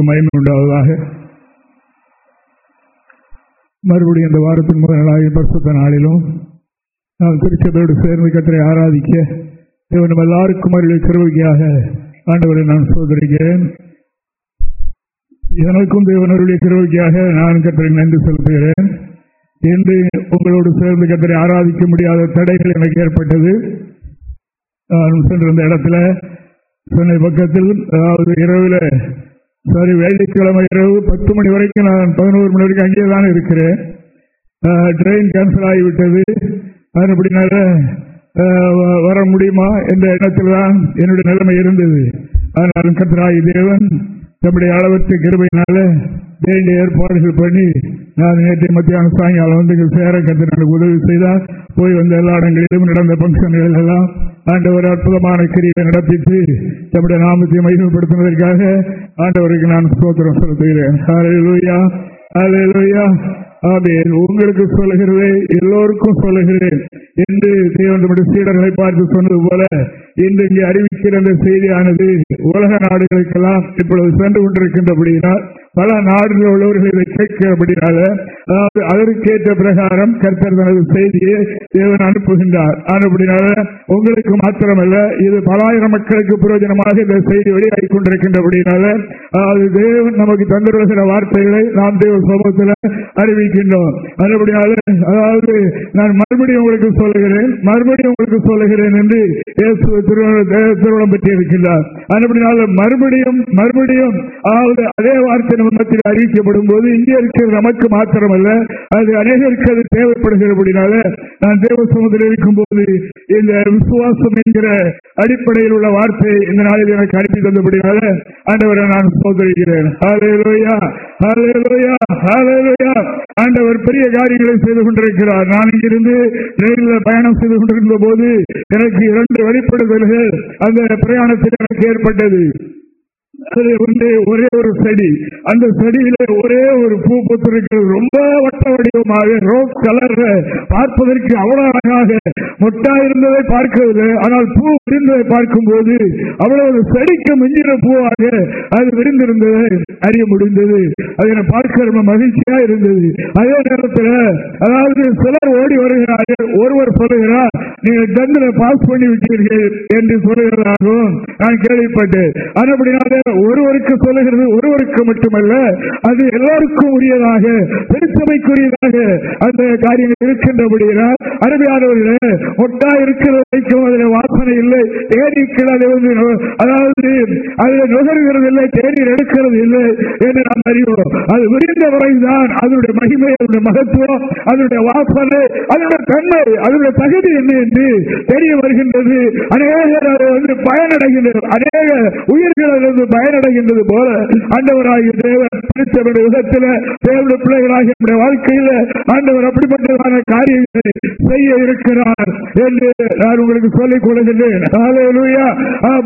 தேவனுக்கு மயன் உண்டாவதாக மறுபடியும் இந்த வாரத்தின் முதல் நாளாக பரிசுத்த நாளிலும் நாம் திருச்சபையோடு சேர்ந்து கத்தரை ஆராதிக்க தேவன் எல்லாருக்கும் அருள் கருவிக்காக ஆண்டவரை நான் சோதரிக்கிறேன். எனக்கும் தேவனருடைய கருவிக்காக நான் கத்தரை நன்றி செலுத்துகிறேன். என்று உங்களோடு சேர்ந்து கத்தரை ஆராதிக்க முடியாத தடைகள் எனக்கு ஏற்பட்டது. நான் சென்றிருந்த இடத்துல சென்னை பக்கத்தில் அதாவது இரவுல சாரி வெள்ளிக்கிழமை இரவு பத்து மணி வரைக்கும் நான் பதினோரு மணி வரைக்கும் அங்கேயே தான் இருக்கிறேன். ட்ரெயின் கேன்சல் ஆகிவிட்டது. அப்படினால வர முடியுமா? என்ற எண்ணத்தில் தான் என்னுடைய நிலைமை இருந்தது. அதனால் கத்தராகி தேவன் நம்முடைய அளவற்ற கிருபையினால வேண்டிய ஏற்பாடுகள் பண்ணி நான் நேற்று மத்தியான சாயங்காலம் வந்து சேர கத்து உதவி செய்தால் போய் வந்த எல்லா இடங்களிலும் நடந்த பங்கன்கள் எல்லாம் ஆண்டவர் அற்புதமான கிரியை நடப்பித்து நம்முடைய நாமத்தை மகிமைப்படுத்துவதற்காக ஆண்டவருக்கு நான் சோத்திரம் செலுத்துகிறேன். ஆமேன். உங்களுக்கு சொல்லுகிறதே எல்லோருக்கும் சொல்லுகிறேன் என்று தேவனுடைய சீடர்களை பார்த்து சொன்னது போல இன்று இங்கே அறிவிக்கிற செய்தியானது உலக நாடுகளுக்கெல்லாம் இப்பொழுது சென்று கொண்டிருக்கின்றபடியினால் பல நாடுகளில் உள்ளவர்கள் இதை கேட்கிறபடினால அதாவது அதற்கேற்ற பிரகாரம் கர்த்தர் தனது செய்தியை தேவன் அனுப்புகின்றார். அப்படினால உங்களுக்கு மாத்திரமல்ல இது பலாயிரம் மக்களுக்கு பிரயோஜனமாக இந்த செய்தி வெளியாகி கொண்டிருக்கின்றபடினால அதாவது தேவன் நமக்கு தந்துள்ள வார்த்தைகளை நாம் தேவ சமூகத்தில் அறிவிக்கின்றோம். அதுபடினால அதாவது நான் மறுபடியும் உங்களுக்கு சொல்லுகிறேன் மறுபடியும் உங்களுக்கு சொல்லுகிறேன் என்று திருமணம் பெற்று இருக்கின்றார் அதுபடினால மறுபடியும் மறுபடியும் அதாவது அதே வார்த்தை மத்தியில் அறிவிக்கப்படும் போது இங்கே இருக்கிற நமக்கு மாத்திரமல்ல. அது அநேகருக்கு அது தேவைப்படுகிறபடினால நான் தேவ சமூகத்தில் இருக்கும் போது இந்த விசுவாசம் என்கிற அடிப்படையில் உள்ள வார்த்தை இந்த நாளில் எனக்கு அனுப்பி தந்தபடினால ஆண்டவரை நான் சோதரிக்கிறேன். ஆண்டவர் பெரிய காரியங்களை செய்து கொண்டிருக்கிறார். நான் இங்கிருந்து நேரில் பயணம் செய்து கொண்டிருந்த போது எனக்கு இரண்டு வெளிப்படுதல்கள் அந்த பிரயாணத்தில் எனக்கு ஏற்பட்டது. அதில் வந்து ஒரே ஒரு செடி. அந்த செடியிலே ஒரே ஒரு பூ பூத்திருக்கிறது ரொம்ப வட்ட வடிவமாக ரோஸ் கலர் பார்ப்பதற்கு அவ்வளவு அழகாக மொட்டா இருந்ததை பார்க்கவில்லை. ஆனால் பூ விரிந்ததை பார்க்கும் போது அவ்வளவு செடிக்கு மிஞ்சின பூவாக அது விரிந்திருந்ததை அறிய முடிந்தது. அதை பார்க்க ரொம்ப மகிழ்ச்சியா இருந்தது. அதே நேரத்தில் அதாவது சிலர் ஓடி வருகிறார்கள். ஒருவர் சொல்லுகிறார் நீங்கள் டந்தில் பாஸ் பண்ணி விட்டீர்கள் என்று சொல்லுகிறதாகவும் நான் கேள்விப்பட்டேன். ஆனால் ஒருவருக்கு சொல்லுகிறது ஒருவருக்கு மட்டுமல்ல அது எல்லாருக்கும் உரியதாக பெருசபைக்குரியதாக அந்த காரியங்கள் இருக்கின்றபடியால் அருமையானவர்களே ஒட்டா இருக்கிற வரைக்கும் அதில் வாசனை இல்லை தேனீக்கள் அதை வந்து அதாவது அதில் நுகர்கிறது இல்லை தேநீர் எடுக்கிறது இல்லை என்று நாம் அறிவோம். அது விரிந்த வரைதான் அதனுடைய மகிமை அதனுடைய மகத்துவம் அதனுடைய வாசனை அதனுடைய தன்மை அதனுடைய தகுதி என்ன என்று தெரிய வருகின்றது. அநேகர் அதை வந்து பயனடைகின்றனர். அநேக உயிர்கள் அதிலிருந்து பயனடைகின்றது போல ஆண்டவராகிய தேவன் பிடித்தவருடைய விதத்தில் தேவனுடைய பிள்ளைகளாகிய நம்முடைய வாழ்க்கையில் ஆண்டவர் அப்படிப்பட்டதான காரியங்களை செய்ய இருக்கிறார் என்று நான் உங்களுக்கு சொல்லிக் கொள்கின்றேன்.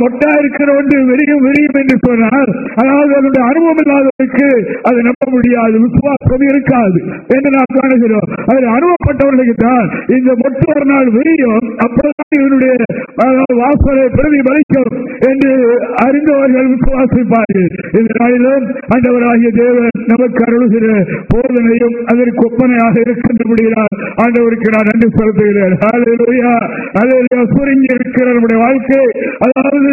மொட்டா இருக்கிற ஒன்று விரியும் விரியும் என்று சொன்னால் அதாவது அதனுடைய அனுபவம் இல்லாதவருக்கு அதை நம்ப முடியாது விசுவாசம் இருக்காது என்று நாம் காணுகிறோம். அதில் அனுபவப்பட்டவர்களுக்கு தான் இந்த மொட்டு ஒரு நாள் விரியும் அப்பதான் இவனுடைய வாசலை பிரதிபலிக்கும் என்று அறிந்தவர்கள் விசுவாசம் ஆண்டவராகிய தேவன் நமக்கு அருளுகிற போதனையும் அதற்கு ஒப்பனையாக இருக்கின்றபடியால் ஆண்டவருக்கு நான் நன்றி செலுத்துகிறேன். சுருங்கி இருக்கிற நம்முடைய வாழ்க்கை அதாவது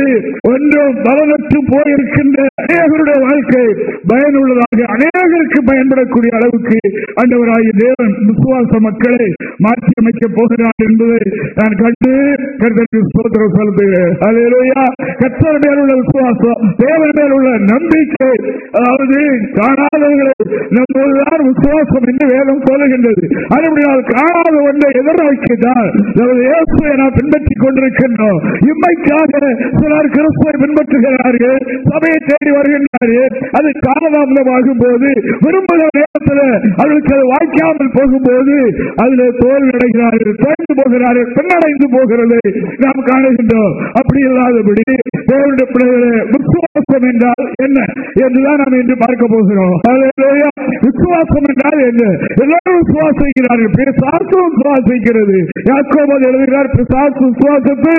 ஒன்றும் பலனற்று போயிருக்கின்ற அநேகருடைய வாழ்க்கை பயனுள்ளதாக அநேகருக்கு பயன்படக்கூடிய அளவுக்கு ஆண்டவராகிய தேவன் விசுவாச மக்களை மாற்றி அமைக்கப் போகிறார் என்பதை நான் கண்டு கருத்தருக்கு சோதரம் செலுத்துகிறேன். கத்தர் மேல் விசுவாசம் தேவன் மேல் உள்ள நம்பிக்கை அதாவது காணாதவர்களை நம்மோதுதான் விசுவாசம் என்று வேதம் சொல்லுகின்றது. அதுபடியால் காணாத ஒன்றை எதிர்நோக்கினால் நமது இயேசுவை நாம் பின்பற்றிக் கொண்டிருக்கின்றோம். இம்மைக்காக சிலர் கிறிஸ்துவை பின்பற்றுகிறார்கள். சபையை தேடி வருகின்றார்கள். அது காலதாமதமாகும் போது விரும்புகிற நேரத்தில் அவர்களுக்கு அது வாய்க்காமல் போகும்போது அதில் தோல் அடைகிறார்கள் தொய்ந்து போகிறார்கள் பின்னடைந்து போகிறது நாம் காணுகின்றோம். அப்படி இல்லாதபடி தேவனுடைய விசுவாச விசுவாசம் என்றால் என்ன என்றுதான் நாம் இன்று பார்க்க போகிறோம். விசுவாசம் என்றால் என்ன? எல்லாரும் விசுவாசிக்கிறார்கள். பிசாசும் விசுவாசிக்கிறது. யாக்கோபது எழுதுகிறார் பிசாசு விசுவாசத்து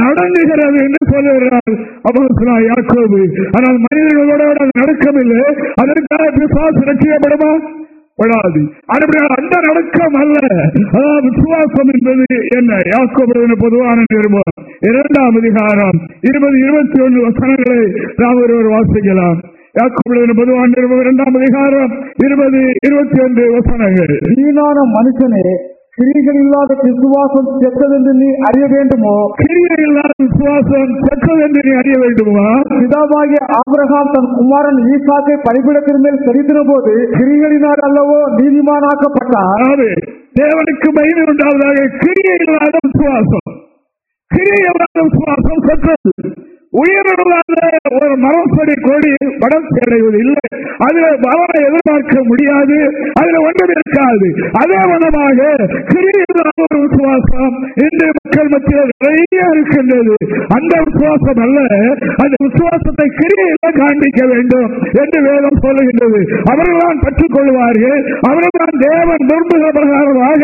நடந்துகிறது என்று சொல்லுகிறார். அப்போ யாக்கோபு. ஆனால் மனிதர்களோட நடக்கவில்லை. அதற்காக பிசாசு ரட்சிக்கப்படுமா படாது அந்த நடக்கம் அல்ல. அதாவது விசுவாசம் என்பது என்ன? யாக்கோபு பொதுவான நிருபம் இரண்டாம் அதிகாரம் இருபது இருபத்தி ஒன்று வசனங்களை நாம் ஒருவர் வாசிக்கலாம். யாக்கோபுடைய பொதுவான நிருபம் இரண்டாம் அதிகாரம் இருபது இருபத்தி ஒன்று வசனங்கள். வீணான மனுஷனே கிரிகள் இல்லாத விசுவாசம் செத்ததென்று நீ அறிய வேண்டுமோ? கிரியை இல்லாத விசுவாசம் செத்ததென்று நீ அறிய வேண்டுமா? பிதாவாகிய ஆபிரகாம் தன் குமாரன் ஈசாக்கை பலிபிடத்தின் மேல் செலுத்தின போது கிரிகளினால் அல்லவோ நீதிமானாக்கப்பட்டார். தேவனுக்கு மகிமை உண்டாவதாக கிரியை இல்லாத விசுவாசம். கிரியை இல்லாத விசுவாசம் செத்தது உயிரிழந்த ஒரு மரம் செடி கொடி வளர்ச்சி இல்லை. அதுல பலனை எதிர்பார்க்க முடியாது. அதுல ஒன்றும் இருக்காது. அதே விதமாக கிரியான ஒரு விசுவாசம் இன்று மக்கள் மத்தியில் நிறைய இருக்கின்றது. அந்த விசுவாசம் அல்ல. அந்த விசுவாசத்தை கிரியில காண்பிக்க வேண்டும் என்று வேதம் சொல்லுகின்றது. அவர்கள்தான் பெற்றுக் கொள்வார்கள். அவர்கள்தான் தேவன் விரும்புகிற பிரகாரமாக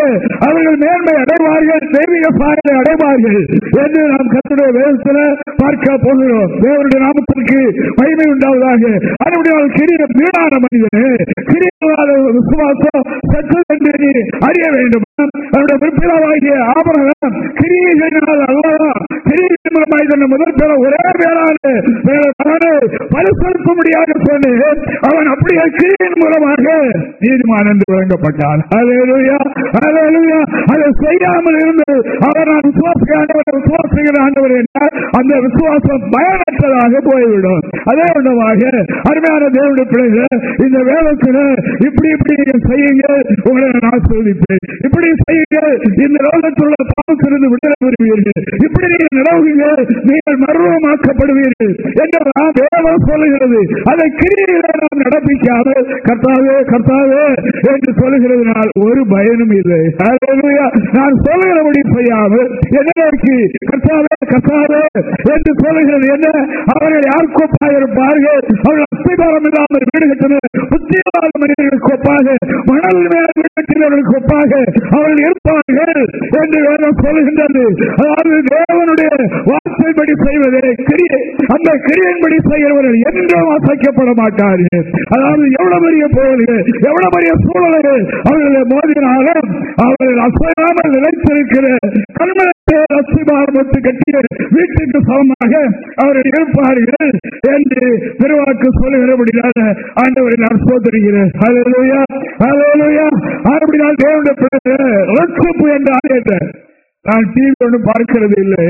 அவர்கள் மேன்மை அடைவார்கள் தெய்வீக சாயலை அடைவார்கள் என்று நாம் கத்துடைய வேதத்தில் பார்க்க தேவனுடைய நாமத்திற்கு மகிமை உண்டாவதாக. அதனுடைய கிரிய வீணான மனிதனே கிரியாத விசுவாசம் சற்று என்று நீ அறிய வேண்டும். அவருடைய பிற்பிதாவாகிய ஆபரகம் கிரியைகளினால் அல்லவா? கிரியை மூலமாய் தன்னை முதல் ஒரே பேரான முடியாத அவன் அப்படியே கிரியின் மூலமாக நீதிமான் என்று அலையலுயா அலையலுயா அதை செய்யாமல் இருந்து அவர் நான் விசுவாசிக்க ஆண்டவர் விசுவாசிக்கிற ஆண்டவர் என்றால் அந்த விசுவாசம் பயனற்றதாக போய்விடும். அதே விதமாக அருமையான தேவனுடைய பிள்ளைகள் இந்த வேலைக்கு இப்படி இப்படி நீங்க செய்யுங்க உங்களை நான் ஆசிரியப்பேன் இப்படி செய்யுங்க இந்த லோகத்தில் உள்ள பாவத்திலிருந்து விடுதலை பெறுவீர்கள். இப்படி நீங்கள் நடவுங்க நீங்கள் மர்வமாக்கப்படுவீர்கள் என்றெல்லாம் தேவன் சொல்லுகிறது. அதை கிரியில நாம் நடப்பிக்காமல் கர்த்தாவே கர்த்தாவே என்று சொல்லுகிறதுனால் ஒரு பயனும் இல்லை. நான் சொல்லுகிறபடி செய்யாமல் என்ன நோக்கி கர்த்தாவே கர்த்தாவே என்று சொல்லுகிறது. என்ன? அவர்கள் யார் கோப்பாக இருப்பார்கள்? அவர்கள் அஸ்திபாரம் இல்லாமல் வீடு கட்டின புத்தியவாத மனிதர்கள் ஒப்பாக மணல் மேல் வீடு ஒப்பாக அவர்கள் இருப்பார்கள் என்று வேதம் சொல்லுகின்றது. அதாவது தேவனுடைய வார்த்தைப்படி செய்வதே கிரியை. அந்த கிரியையின்படி செய்கிறவர்கள் என்றும் அசைக்கப்பட மாட்டார்கள். அதாவது எவ்வளவு பெரிய போவர்கள் எவ்வளவு பெரிய சூழல்கள் அவர்களை மோதினாலும் அவர்கள் அசையாமல் நிலைத்திருக்கிற கண்மணத்தை அசிபாரமத்து கட்டிய வீட்டுக்கு சமமாக அவர்கள் இருப்பார்கள் என்று திருவாக்கு சொல்லுகிறபடியாக ஆண்டவரை நான் சோதரிகிறேன் அப்படினால் தேவனுடைய பிள்ளை ரட்சிப்பு என்று நான் டிவி ஒன்று பார்க்கிறது இல்லை.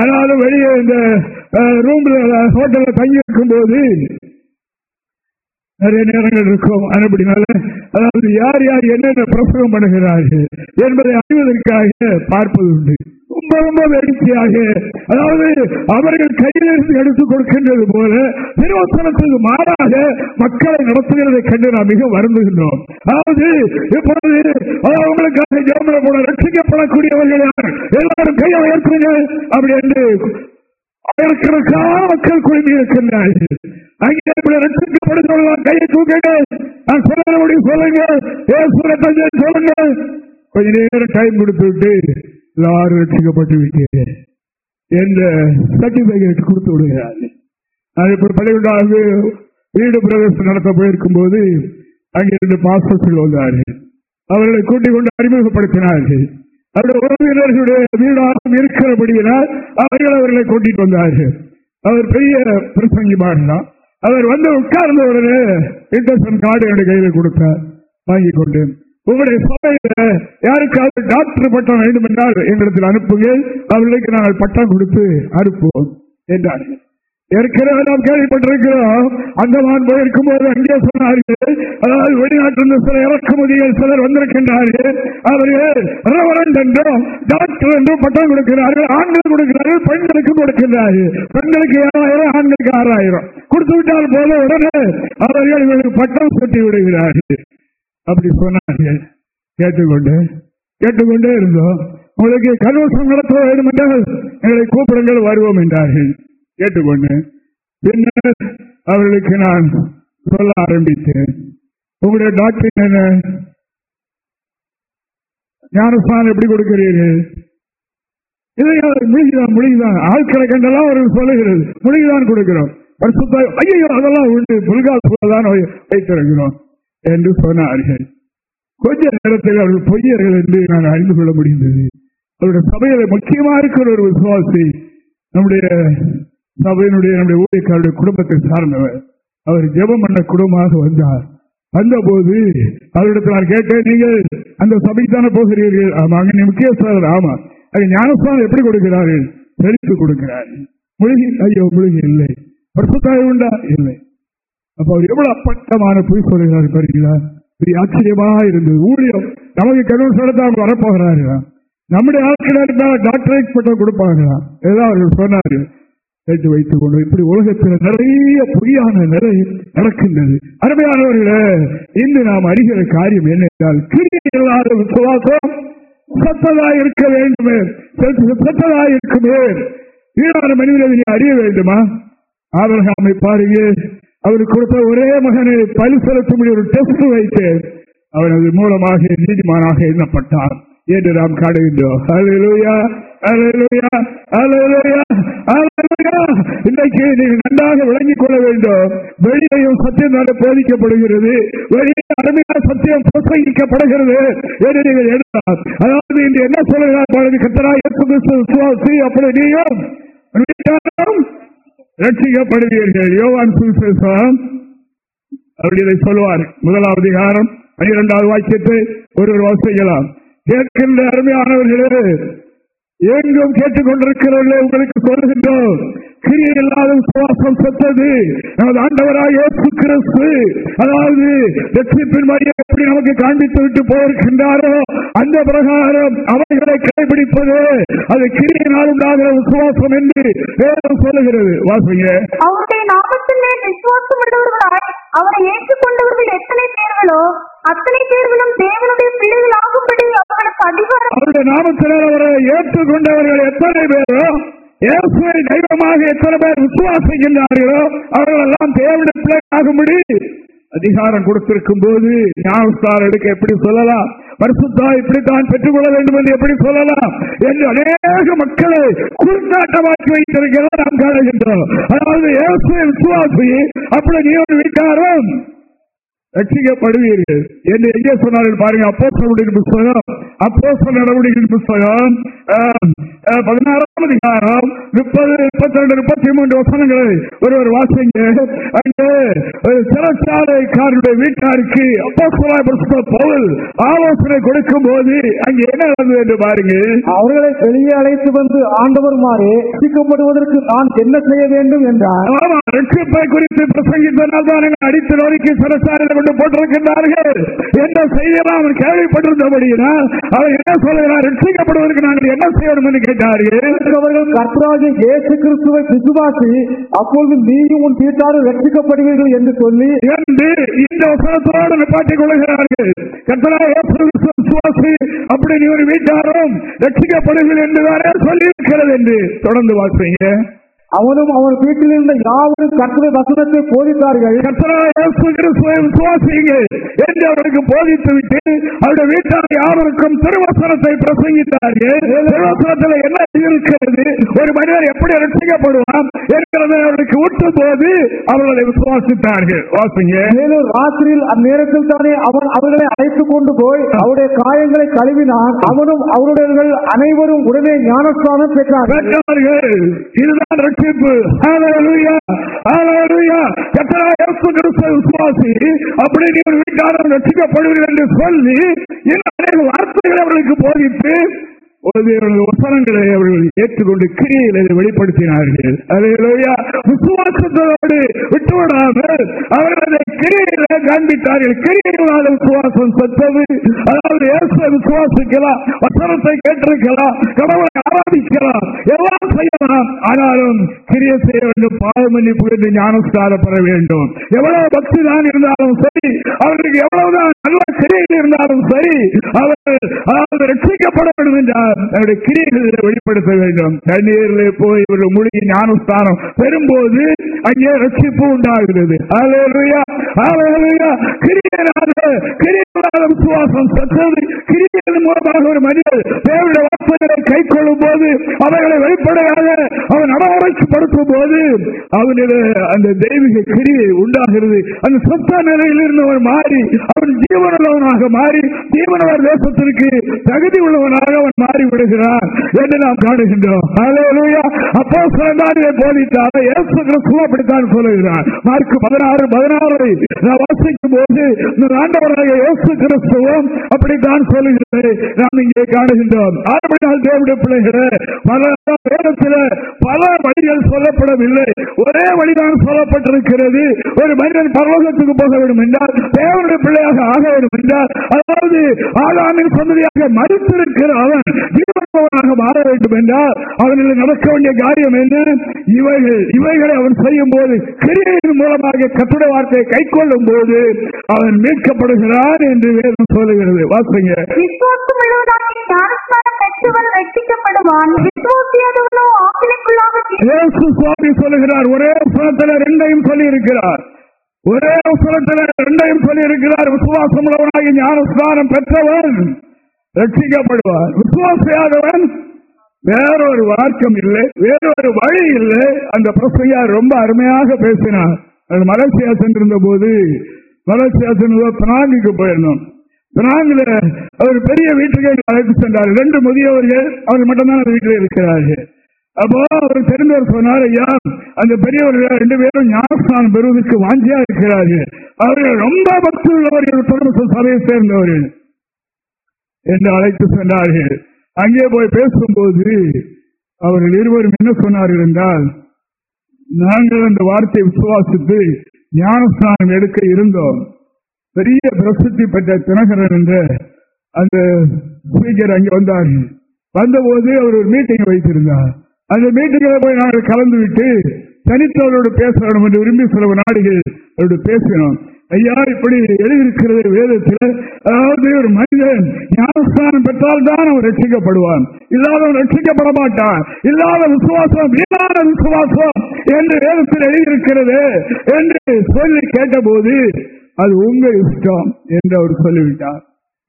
ஆனாலும் வெளியே இந்த ரூம்ல ஹோட்டல்ல தங்கி இருக்கும் போது நிறைய நேரங்கள் இருக்கும். அதுபடினால அதாவது யார் யார் என்னென்ன பிரசவம் பண்ணுகிறார்கள் என்பதை அறிவதற்காக பார்ப்பது உண்டு. ரொம்ப ரொம்ப வேடிக்கையாக அதாவது அவர்கள் கையிலிருந்து எடுத்துக் கொடுக்கின்றது போல திருவசனத்துக்கு மாறாக மக்களை நடத்துகிறதை கண்டு நாம் மிக வருந்துகின்றோம். அதாவது இப்பொழுது அவங்களுக்காக ஜெர்மன போல ரட்சிக்கப்படக்கூடியவர்கள் யார்? எல்லாரும் கையை உயர்த்துங்க அப்படி என்று ஆயிரக்கணக்கான மக்கள் குழுமி இருக்கின்றார்கள். அங்கே ரட்சிக்கப்படுகிறவர்கள்? கையை தூக்குங்க. நான் சொல்லுங்க. சொல்லுங்க சொல்லுங்க. கொஞ்ச நேரம் டைம் கொடுத்து விட்டு யார் ரட்சிக்கப்பட்டு விட்டீர்கள் என்ற சர்டிபிகேட் கொடுத்து விடுகிறார்கள். நான் இப்ப பள்ளிக்கூடாது வீடு பிரவேசம் நடத்த போயிருக்கும் போது அங்கிருந்து பாஸ்டர்கள் வந்தார்கள். அவர்களை கூட்டிக் கொண்டு அறிமுகப்படுத்தினார்கள். அவருடைய உறவினர்களுடைய வீடாக இருக்கிறபடியினால் அவர்கள் அவர்களை கூட்டிட்டு வந்தார்கள். அவர் பெரிய பிரசங்கிமார் அவர் வந்து உட்கார்ந்த உடனே இன்டர்சன் கார்டு என்னுடைய கையில கொடுத்தார். வாங்கி கொண்டேன். உங்களுடைய சபையில யாருக்காவது டாக்டர் பட்டம் வேண்டும் என்றால் எங்களிடத்தில் அனுப்புங்கள். அவர்களுக்கு நாங்கள் பட்டம் கொடுத்து அனுப்புவோம் என்றார்கள் ஏற்கனவே நாம் கேள்விப்பட்டிருக்கிறோம் அந்தமான் போயிருக்கும் போது அங்கே சொன்னார்கள் அதாவது வெளிநாட்டிலிருந்து சில இறக்குமதிகள் சிலர் வந்திருக்கின்றார்கள். அவர்கள் ரெவரண்ட் என்றும் டாக்டர் என்றும் பட்டம் கொடுக்கிறார்கள் ஆண்கள் கொடுக்கிறார்கள் பெண்களுக்கு கொடுக்கிறார்கள் பெண்களுக்கு ஏழாயிரம் ஆண்களுக்கு ஆறாயிரம். கொடுத்து விட்டால் போல உடனே அவர்கள் இவர்களுக்கு பட்டம் சுட்டி விடுகிறார்கள். அப்படி சொன்னார்கள் கேட்டுக்கொண்டு கேட்டுக்கொண்டே இருந்தோம். உங்களுக்கு கல்வசம் நடத்த வேண்டும் என்றால் எங்களை கூப்பிடுங்கள் வருவோம் என்றார்கள். கேட்டுக்கொண்டு பின்னர் அவர்களுக்கு நான் சொல்ல ஆரம்பித்தேன். உங்களுடைய டாக்டர் என்ன? ஞானஸ்தானம் எப்படி கொடுக்கிறீர்கள்? இதை முழுகிதான் முழுகிதான். ஆட்களை கண்டெல்லாம் அவர்கள் சொல்லுகிறது. முழுகிதான் கொடுக்கிறோம். ஐயோ அதெல்லாம் உண்டு. புல்காசுதான் வைத்திருக்கிறோம். என்று சொன்னார்கள். கொஞ்ச நேரத்தில் அவர்கள் பொய்யர்கள் என்று நான் அறிந்து கொள்ள முடிந்தது. அவருடைய சபையில முக்கியமா இருக்கிற ஒரு விசுவாசி நம்முடைய சபையினுடைய நம்முடைய ஊழியக்காருடைய குடும்பத்தை சார்ந்தவர். அவர் ஜெபம் பண்ண குடும்பமாக வந்தார். வந்தபோது அவரிடத்தில் நான் கேட்டேன் நீங்கள் அந்த சபைக்கு தானே போகிறீர்கள்? ஆமா அங்க முக்கியஸ்தர் ஆமா. அது ஞானஸ்தானம் எப்படி கொடுக்கிறார்கள்? செழித்து கொடுக்கிறார்கள். முழுகி ஐயோ முழுகி இல்லை. பரிசுத்தாய் உண்டா? இல்லை. அப்ப அவர் எவ்வளவு அப்பட்டமான பொய் சொல்கிறார் பாருங்களா பெரிய ஆச்சரியமா இருந்தது ஊழியம் நமக்கு கடன் நடத்த வரப்போகிறாரு. நம்முடைய ஆட்கள் இருந்தால் டாக்டரேட் பட்டம் கொடுப்பாங்களாம் ஏதாவது அவர்கள் சொன்னார்கள் கேட்டு வைத்துக் கொண்டு இப்படி உலகத்தில் நிறைய பொய்யான நிலை நடக்கின்றது. அருமையானவர்களே இன்று நாம் அறிகிற காரியம் என்ன என்றால் கிரியை இல்லாத விசுவாசம் சத்ததாய் இருக்க வேண்டுமே. சத்ததாய் இருக்குமே. வீணான மனிதனை நீ அறிய வேண்டுமா? ஆபரகாமை பாருங்க அவருக்கு கொடுத்த ஒரே மகனை பலி செலுத்தும்படி ஒரு டெஸ்ட் வைத்து அவனது மூலமாக நீதிமானாக எண்ணப்பட்டார் என்று நாம் காடுகின்றோம் இன்றைக்கு நீங்கள் நன்றாக விளங்கிக் கொள்ள வேண்டும். வெளியையும் சத்தியம் நாடு போதிக்கப்படுகிறது. வெளியே அருமையான சத்தியம் பிரசங்கிக்கப்படுகிறது என்று நீங்கள் எழுதலாம் அதாவது இன்று என்ன சொல்லுகிறார் கத்தராய் கத்தராக அப்படி நீயும் ரட்சிக்கப்படுவீர்கள். யோகான் சுவிசேஷம். அப்படி சொல்லுவார் முதலாவது அதிகாரம் பனிரெண்டாவது வாக்கியத்தை ஒருவர் வாசிக்கலாம் கேட்கின்ற அருமையானவர்களே எங்கும் கேட்டுக் கொண்டிருக்கிறவர்களே உங்களுக்கு சொல்லுகின்றோம். கிரியை இல்லாத விசுவாசம் செத்தது. நமது ஆண்டவராக இயேசு கிறிஸ்து அதாவது ரட்சிப்பின் வழியை எப்படி நமக்கு காண்பித்து விட்டு போயிருக்கின்றாரோ அந்த பிரகாரம் அவைகளை கடைபிடிப்பது அது கிரியினால் உண்டாகிற விசுவாசம் என்று வேதம் சொல்லுகிறது. வாசிங்க. அவருடைய நாமத்திலே விசுவாசம் உள்ளவர்களாய் அவரை ஏற்றுக்கொண்டவர்கள் எத்தனை பேர்களோ அத்தனை பேர்களும் தேவனுடைய பிள்ளைகள் ஆகும்படி அவர்களுக்கு அதிகாரம் அவருடைய நாமத்தில் அவரை ஏற்றுக்கொண்டவர்கள் எத்தனை பேரோ இயேசுவை தெய்வமாக எத்தனை பேர் விசுவாசிக்கின்றார்களோ அவர்கள் எல்லாம் தேவனுடைய பிள்ளைகளாகும்படி அதிகாரம் கொடுத்திருக்கும் போது ஞானஸ்தாரம் எடுக்க எப்படி சொல்லலாம்? பரிசுத்தா இப்படித்தான் பெற்றுக்கொள்ள வேண்டும் என்று எப்படி சொல்லலாம்? என்று அநேக மக்களை குறுந்தாட்டமாக்கி வைத்திருக்கிறத நாம் காணுகின்றோம். அதாவது இயேசுவை விசுவாசி அப்படி நீ ஒரு வீட்டாரும் ரட்சிக்கப்படுவீர்கள். என்று எங்கே சொன்னார்கள் பாருங்க அப்போ புஸ்தகம் அப்போ நடவடிக்கையின் புஸ்தகம் பதினாறாம் அதிகாரம் முப்பது முப்பத்தி ரெண்டு முப்பத்தி மூன்று வசனங்களை ஒருவர் வாசிங்க. அங்கே ஒரு சிறைச்சாலைக்காரருடைய வீட்டாருக்கு அப்போ பவுல் ஆலோசனை கொடுக்கும் போது அங்கே என்ன நடந்தது என்று பாருங்க. அவர்களை வெளியே அழைத்து வந்து ஆண்டவருமாறே ரட்சிக்கப்படுவதற்கு நான் என்ன செய்ய வேண்டும் என்றார். ரட்சிப்பை குறித்து பிரசங்கித்தனால் தான் அடித்து நோக்கி சிறசாரில் கொண்டு போட்டிருக்கின்றார்கள். என்ற செய்தியெல்லாம் அவன் கேள்விப்பட்டிருந்தபடியினால் அவர் என்ன சொல்லுகிறார் ரட்சிக்கப்படுவதற்கு நாங்கள் என்ன செய்யணும் என்று கேட்டார்கள். அவர்கள் கர்த்தராகிய இயேசு கிறிஸ்துவை விசுவாசி அப்பொழுது நீயும் உன் வீட்டாரும் ரட்சிக்கப்படுவீர்கள் என்று சொல்லி என்று இந்த வசனத்தோடு நிப்பாட்டிக் கொள்கிறார்கள். கிறிஸ்து விசுவாசி அப்படி நீ ஒரு வீட்டாரும் ரட்சிக்கப்படுவீர்கள் என்றுதானே சொல்லியிருக்கிறது என்று தொடர்ந்து வாசிங்க. அவனும் அவன் வீட்டில் இருந்த யாவரும் கர்த்தருடைய வசனத்தை போதித்தார்கள். விசுவாசியுங்கள் என்று அவருக்கு போதித்து விட்டு அவருடைய வீட்டார் யாவருக்கும் திருவசனத்தை பிரசங்கித்தார்கள். திருவசனத்தில் என்ன இருக்கிறது? ஒரு மனிதர் எப்படி ரட்சிக்கப்படுவான் அவருக்கு ஊட்டும் போது அவர்களை விசுவாசித்தார்கள். வாசிங்க. மேலும் ராத்திரியில் அந்நேரத்தில் தானே அவன் அவர்களை அழைத்துக் கொண்டு போய் அவருடைய காயங்களை கழுவினான் அவனும் அவருடைய அனைவரும் உடனே ஞானஸ்தானம் பெற்றார்கள். இதுதான் ரட்சிப்பு. விசுவாசி அப்படி நீங்கள் வீட்டாரும் ரட்சிக்கப்படுவீர்கள் என்று சொல்லி இன்னும் வார்த்தைகளை அவர்களுக்கு போதித்து ஒரு வசனங்களை அவர்கள் ஏற்றுக்கொண்டு கிரியில் இதை வெளிப்படுத்தினார்கள். விசுவாசத்தோடு விட்டுவிடாமல் அவர்கள் அதை கிரியில காண்பித்தார்கள். கிரியினால் விசுவாசம் பெற்றது அதாவது விசுவாசிக்கலாம் வசனத்தை கேட்டிருக்கலாம் கடவுளை ஆராதிக்கலாம் எல்லாம் செய்யலாம். ஆனாலும் கிரிய செய்ய வேண்டும் பாவ மன்னிப்பு என்று ஞானஸ்தானம் பெற வேண்டும். எவ்வளவு பக்தி தான் இருந்தாலும் சரி அவர்களுக்கு எவ்வளவுதான் நல்ல கிரியில் இருந்தாலும் சரி அவர்கள் அதாவது ரட்சிக்கப்பட வேண்டும் என்றால் தன்னுடைய கிரியைகளில் வெளிப்படுத்த வேண்டும். தண்ணீரில் போய் ஒரு மூழ்கி ஞானஸ்தானம் பெறும்போது அங்கே ரட்சிப்பு உண்டாகிறது. அல்லேலூயா அல்லேலூயா விசுவாசம் சற்றது கிரியைகள் மூலமாக ஒரு மனிதர் தேவையான வார்த்தைகளை கை கொள்ளும் போது அவைகளை வெளிப்படையாக அவன் நடைமுறைப்படுத்தும் போது அவனிட அந்த தெய்வீக கிரியை உண்டாகிறது. அந்த சொத்த நிலையில் இருந்தவன் மாறி அவன் ஜீவனுள்ளவனாக மாறி ஜீவனவர் தேசத்திற்கு தகுதி உள்ளவனாக அவன் மாறி விடுகிறான் என்று நாம் காணுகின்றோம். அப்போ சிறந்தாரியை போதித்தார். இயேசு கிறிஸ்துவ அப்படித்தான் சொல்லுகிறார். மார்க் பதினாறு பதினாறை நான் வாசிக்கும் போது இந்த ஆண்டவராக இயேசு கிறிஸ்துவும் அப்படித்தான் சொல்லுகிறது. நாம் இங்கே காணுகின்றோம். ஆறுபடியால் தேவனுடைய பிள்ளைகளே பல வேதத்தில் பல வழிகள் சொல்லப்படவில்லை. ஒரே வழிதான் சொல்லப்பட்டிருக்கிறது. ஒரு மனிதன் பரலோகத்துக்கு போக வேண்டும் என்றால் தேவனுடைய பிள்ளையாக ஆக வேண்டும் என்றால் அதாவது ஆதாமின் சந்ததியாக மறுத்திருக்கிற அவன் ஜீவனவனாக மாற வேண்டும் என்றால் அவனில் நடக்க வேண்டிய காரியம் என்ன? இவைகள் இவைகளை அவன் செய்யும் போது கிரியையின் மூலமாக கட்டுரை வார்த்தையை கை கொள்ளும் போது அவன் மீட்கப்படுகிறான் என்று வேதம் சொல்லுகிறது. வாசிங்க. சொல்லுகிறார். ஒரே ரெண்டையும் சொல்லி இருக்கிறார் ஒரே புறத்தில் ரெண்டையும் சொல்லி இருக்கிறார் விசுவாசம் உள்ளவனாகி ஞானஸ்தானம் பெற்றவன். ரட்சிக்கப்படுவார் விசுவாசியாதவன் வேறொரு வார்க்கம் இல்லை வேறொரு வழி இல்லை. அந்த பிரசையார் ரொம்ப அருமையாக பேசினார். அது மலேசியா சென்றிருந்த போது மலேசியா சென்ற பினாங்குக்கு போயிருந்தோம். பினாங்குல அவர் பெரிய வீட்டுக்கு அழைத்து சென்றார். ரெண்டு முதியவர்கள் அவர் மட்டும்தான் அந்த வீட்டில் இருக்கிறார்கள். அப்போ அவர் தெரிந்தவர் சொன்னார் ஐயா அந்த பெரியவர்கள் ரெண்டு பேரும் ஞானஸ்தானம் பெறுவதற்கு வாஞ்சியா இருக்கிறார்கள். அவர்கள் ரொம்ப பக்தி உள்ளவர்கள். தொடர்பு சபையை சேர்ந்தவர்கள். என்று அழைத்து சென்றார்கள் அங்கே போய் பேசும்போது அவர்கள் இருவரும் என்ன சொன்னார்கள் என்றால் நாங்கள் அந்த வார்த்தையை விசுவாசித்து ஞானஸ்தானம் எடுக்க இருந்தோம். பெரிய பிரசித்தி பெற்ற தினகரன் என்ற அந்த ஸ்பீக்கர் அங்கே வந்தார்கள். வந்தபோது அவர் ஒரு மீட்டிங் வைத்திருந்தார். அந்த மீட்டிங்கில் போய் நாங்கள் கலந்து விட்டு தனித்தவரோடு பேச வேண்டும் என்று விரும்பி சில நாடுகள் அவரோடு பேசினோம். ஐயா இப்படி எழுதியிருக்கிறது வேதத்தில் அதாவது ஒரு மனிதன் ஞானஸ்தானம் பெற்றால் தான் அவன் ரட்சிக்கப்படுவான். இல்லாதவன் ரட்சிக்கப்பட மாட்டான். இல்லாத விசுவாசம் வீணான விசுவாசம் என்று வேதத்தில் எழுதியிருக்கிறது என்று சொல்லி கேட்டபோது அது உங்கள் இஷ்டம் என்று அவர் சொல்லிவிட்டார்.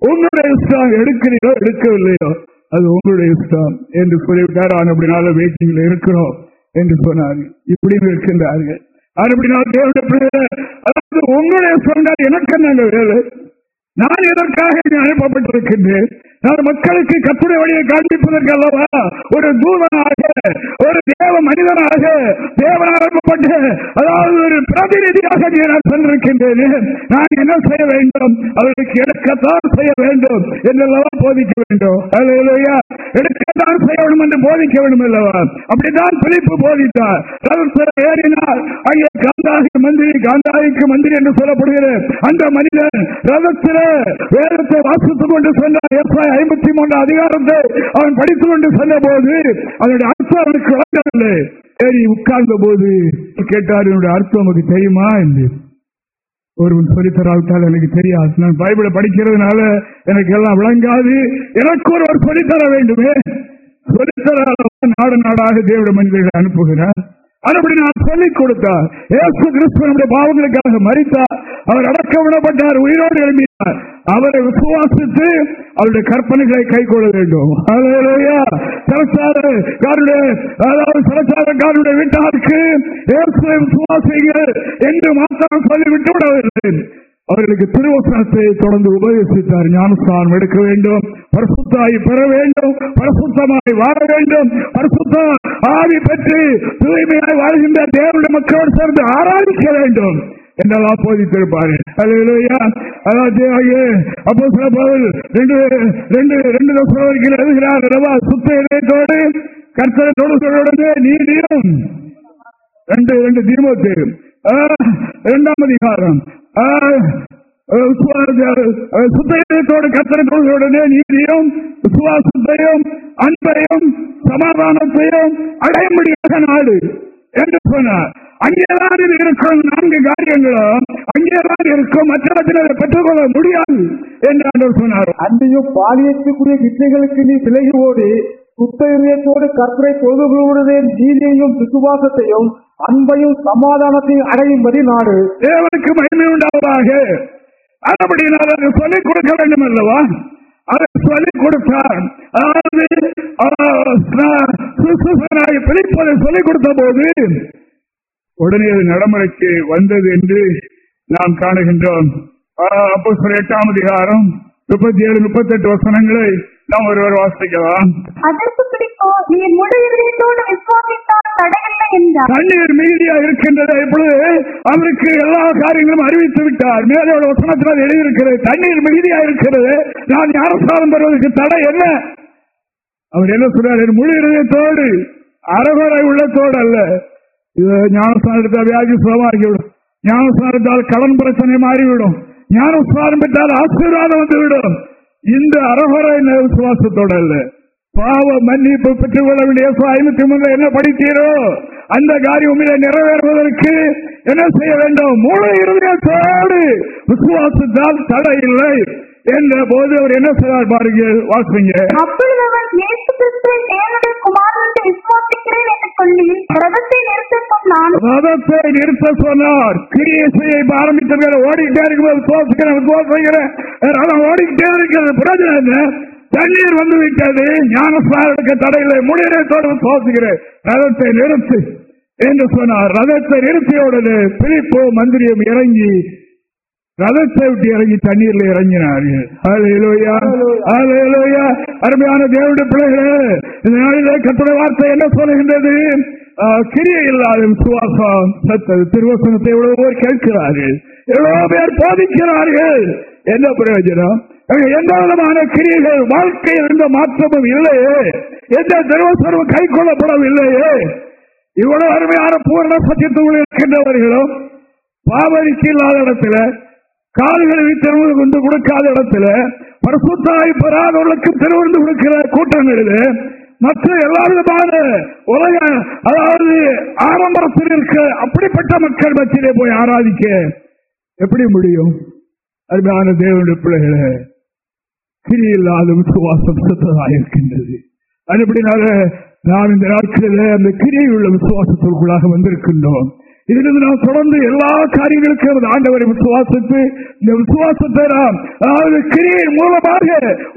உங்களுடைய இஷ்டம் எடுக்கிறீரோ எடுக்கவில்லையோ அது உங்களுடைய இஷ்டம் என்று சொல்லிவிட்டார். ஆனால் அப்படினால வெயிட்டிங்ல இருக்கிறோம் என்று சொன்னார்கள். இப்படியும் இருக்கின்றார்கள். அப்படினால் தேவனுடைய பிள்ளைகளே, அதாவது உங்களுடைய சொன்னால் எனக்கு என்ன வேலை? நான் எதற்காக அனுப்பப்பட்டிருக்கின்றேன்? நான் மக்களுக்கு கட்டுரை வழியை காண்பிப்பதற்கு அல்லவா? ஒரு தூதனாக ஒரு தேவ மனிதனாக தேவன் அதாவது ஒரு பிரதிநிதியாக நான் சென்றிருக்கின்றேன் நான் என்ன செய்ய வேண்டும்? அவர்களுக்கு எடுக்கத்தான் செய்ய வேண்டும் என்றல்லவா போதிக்க வேண்டும். அல்லையா எடுக்கத்தான் செய்ய வேண்டும் என்று போதிக்க வேண்டும் அல்லவா? அப்படித்தான் பிரிப்பு போதித்தார். ஏறினால் ஏறினார் அங்கே காந்தாகி மந்திரி காந்தாய்க்கு மந்திரி என்று சொல்லப்படுகிற அந்த மனிதன் ரதத்தில் வேதத்தை வாசித்துக் கொண்டு சொன்னார் எஸ்ஐ ஐம்பத்தி மூன்று அதிகாரத்தை அவன் படித்துக் கொண்டு சென்ற போது அதனுடைய அர்த்தம் அவனுக்கு ஏறி உட்கார்ந்த போது கேட்டார் என்னுடைய அர்த்தம் உனக்கு தெரியுமா? என்று. ஒருவன் சொல்லித்தராவிட்டால் எனக்கு தெரியாது. நான் பைபிளை படிக்கிறதுனால எனக்கு எல்லாம் விளங்காது. எனக்கு ஒருவர் சொல்லித்தர வேண்டுமே. சொல்லித்தர நாடு நாடாக தேவிட மனிதர்கள் அனுப்புகிறார். அதுபடி நான் சொல்லிக் கொடுத்தார். ஏசு கிறிஸ்துவனுடைய பாவங்களுக்காக மறித்தார் அவர் அடக்க விடப்பட்டார் உயிரோடு எழுப்பினார் அவரை விசுவாசித்து அவருடைய கற்பனைகளை கை கொள்ள வேண்டும். அல்லேலூயா. சிறைச்சாலைக்காரருடைய அதாவது சிறைச்சாலைக்காரருடைய வீட்டாருக்கு இயேசுவை விசுவாசிங்கள் என்று மாத்திரம் சொல்லிவிட்டு விடவில்லை. அவர்களுக்கு திருவசனத்தை தொடர்ந்து உபதேசித்தார். ஞானஸ்தானம் எடுக்க வேண்டும். பரிசுத்தாய் பெற வேண்டும். பரிசுத்தமாய் வாழ வேண்டும். பரிசுத்த ஆவி பெற்று தூய்மையாய் வாழ்கின்ற தேவனுடைய மக்களோடு சேர்ந்து ஆராதிக்க வேண்டும் என்றெல்லாம் போதித்திருப்பாரு அல்லேலூயா. அதாவது ஆகிய அப்போஸ்தலர் பவுல் ரெண்டு ரெண்டு ரெண்டு தசைகள் எழுதுகிறார். அல்லவா? சுத்த இதயத்தோடு கர்த்தரை தொழுகிறோடு நீதியும். ரெண்டு ரெண்டு தீமோத்து இரண்டாம் அதிகாரம். ஆ, விசுவாச- நீதியும் விசுவாசத்தையும் அன்பையும் சமாதானத்தையும் அடையும்படியாக நாடு என்று சொன்னார். அங்கேதான் இருக்கும் நான்கு காரியங்களும் அங்கேதான் இருக்கும் மற்றவற்றில் அதை பெற்றுக்கொள்ள முடியாது என்று சொன்னார். அன்றையும் பாலியத்துக்குரிய வித்தைகளுக்கு நீ விலகி ஓடி. சுத்த இதயத்தோடு கர்த்தரை தொழுதுகளுடைய நீதியையும் விசுவாசத்தையும் அன்பையும் சமாதானத்தையும் அடையும்படி நாடு. தேவனுக்கு மகிமை உண்டாவதாக. அதுபடினால் அதை சொல்லிக் கொடுக்க வேண்டும் அல்லவா அதை சொல்லிக் கொடுத்தார் அதாவது பிடிப்பதை சொல்லிக் கொடுத்த போது உடனே அது நடைமுறைக்கு வந்தது என்று நாம் காணுகின்றோம். அப்போ சொல்ல எட்டாம் அதிகாரம் முப்பத்தி ஏழு முப்பத்தி எட்டு வசனங்களை நாம் ஒருவர் வாசிக்கலாம். அதற்கு பிடிப்போ நீ முழு இதயத்தோடு விசுவாசித்தால் தடையில்லை என்றார். தண்ணீர் மீதியா இருக்கின்றது இப்பொழுது? அவருக்கு எல்லா காரியங்களும் அறிவித்து விட்டார். மேலே ஒரு வசனத்தில் எழுதியிருக்கிறது தண்ணீர் மிகுதியா இருக்கிறது. நான் அரசாங்கம் பெறுவதற்கு தடை என்ன? அவர் என்ன சொல்றாரு? முழு இதயத்தோடு அறகுறை உள்ளத்தோடு அல்ல. இது ஞானஸ்தானத்தால் வியாதி சுகமாகிவிடும் ஞானஸ்தானத்தால் கடன் பிரச்சனை மாறிவிடும். ஞானஸ்தானம் பெற்றால் ஆசீர்வாதம் வந்துவிடும். இந்த அறகுறை விசுவாசத்தோட அல்ல. பாவ மன்னிப்பு பெற்றுக் கொள்ள வேண்டிய ஐநூத்தி மூன்று என்ன படித்தீரோ அந்த காரியம் உண்மையில நிறைவேறுவதற்கு என்ன செய்ய வேண்டும்? முழு இருதயத்தோடு விசுவாசத்தால் தடை இல்லை என்ற போது அவர் என்ன செய்வார் பாருங்கள் வாசிங்க. அப்பொழுது சொல்லி ரதத்தை நிறுத்த சொன்னான் ரதத்தை நிறுத்த சொன்னார். கிரியை செய்ய இப்ப ஆரம்பித்தவர்கள் ஓடிக்கிட்டே இருக்கும்போது தோசுக்கிறேன் தோசுகிறேன் ரதம் ஓடிக்கிட்டே இருக்கிறது. பிரச்சனை என்ன? தண்ணீர் வந்து விட்டது. ஞானஸ்தானத்துக்கு தடையில முடியத்தோடு தோசுகிறேன் ரதத்தை நிறுத்து என்று சொன்னார். ரதத்தை நிறுத்தியோடனே பிலிப்போ மந்திரியம் இறங்கி ரதத்தை விட்டு இறங்கி தண்ணீர்ல ஹalleluya. அருமையான தேவனுடைய பிள்ளைகளே இந்த நாளிலே கத்துடைய வார்த்தை என்ன சொல்லுகின்றது? கிரியை இல்லாத விசுவாசம் சத்தது திருவசனத்தை எவ்வளவு பேர் கேட்கிறார்கள். எவ்வளவு பேர் போதிக்கிறார்கள்? என்ன பிரயோஜனம்? எந்த விதமான கிரியைகள் வாழ்க்கையில் எந்த மாற்றமும் இல்லையே. எந்த திருவசனமும் கை கொள்ளப்படவில்லையே இவ்வளவு அருமையான பூர்ண சத்தியத்துக்குள் இருக்கின்றவர்களும் பாவரிக்கு இல்லாத இடத்துல கால்களை திறந்து கொண்டு கொடுக்காத இடத்துல பரிசுத்தாய் பெறாதவர்களுக்கு திறந்து கொடுக்கிற கூட்டங்களில் மற்ற எல்லா விதமான உலக அதாவது ஆடம்பரத்தில் இருக்க அப்படிப்பட்ட மக்கள் மத்தியிலே போய் ஆராதிக்க எப்படி முடியும்? அருமையான தேவனுடைய பிள்ளைகளே கிரியில்லாத விசுவாசம் சுத்ததாக இருக்கின்றது. அதுபடினால நாம் இந்த நாட்களில் அந்த கிரியை உள்ள விசுவாசத்திற்குள்ளாக வந்திருக்கின்றோம். இதிலிருந்து நாம் தொடர்ந்து எல்லா காரியங்களுக்கும் அந்த ஆண்டவரை விசுவாசித்து இந்த விசுவாசத்தை நாம் அதாவது கிரியின் மூலமாக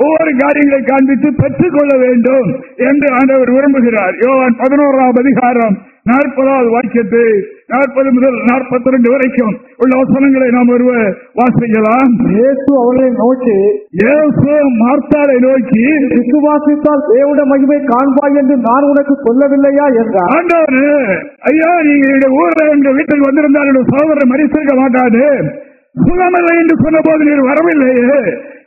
ஒவ்வொரு காரியங்களை காண்பித்து பெற்றுக் கொள்ள வேண்டும் என்று ஆண்டவர் விரும்புகிறார். யோவான் பதினோராம் அதிகாரம் நாற்பதாவது வாக்கியத்தை நாற்பது முதல் நாற்பத்தி ரெண்டு வரைக்கும் உள்ள வசனங்களை நாம் ஒருவர் வாசிக்கலாம். இயேசு அவர்களை நோக்கி இயேசு மார்த்தாளை நோக்கி விசுவாசித்தால் தேவனுடைய மகிமை காண்பாய் என்று நான் உனக்கு சொல்லவில்லையா என்றார். ஆண்டவரு ஐயா நீங்க எங்க ஊர்ல எங்க வீட்டுக்கு வந்திருந்தால் என்னுடைய சகோதரர் மறித்திருக்க மாட்டாது சுகமில்லை என்று சொன்ன போது நீர் வரவில்லையே.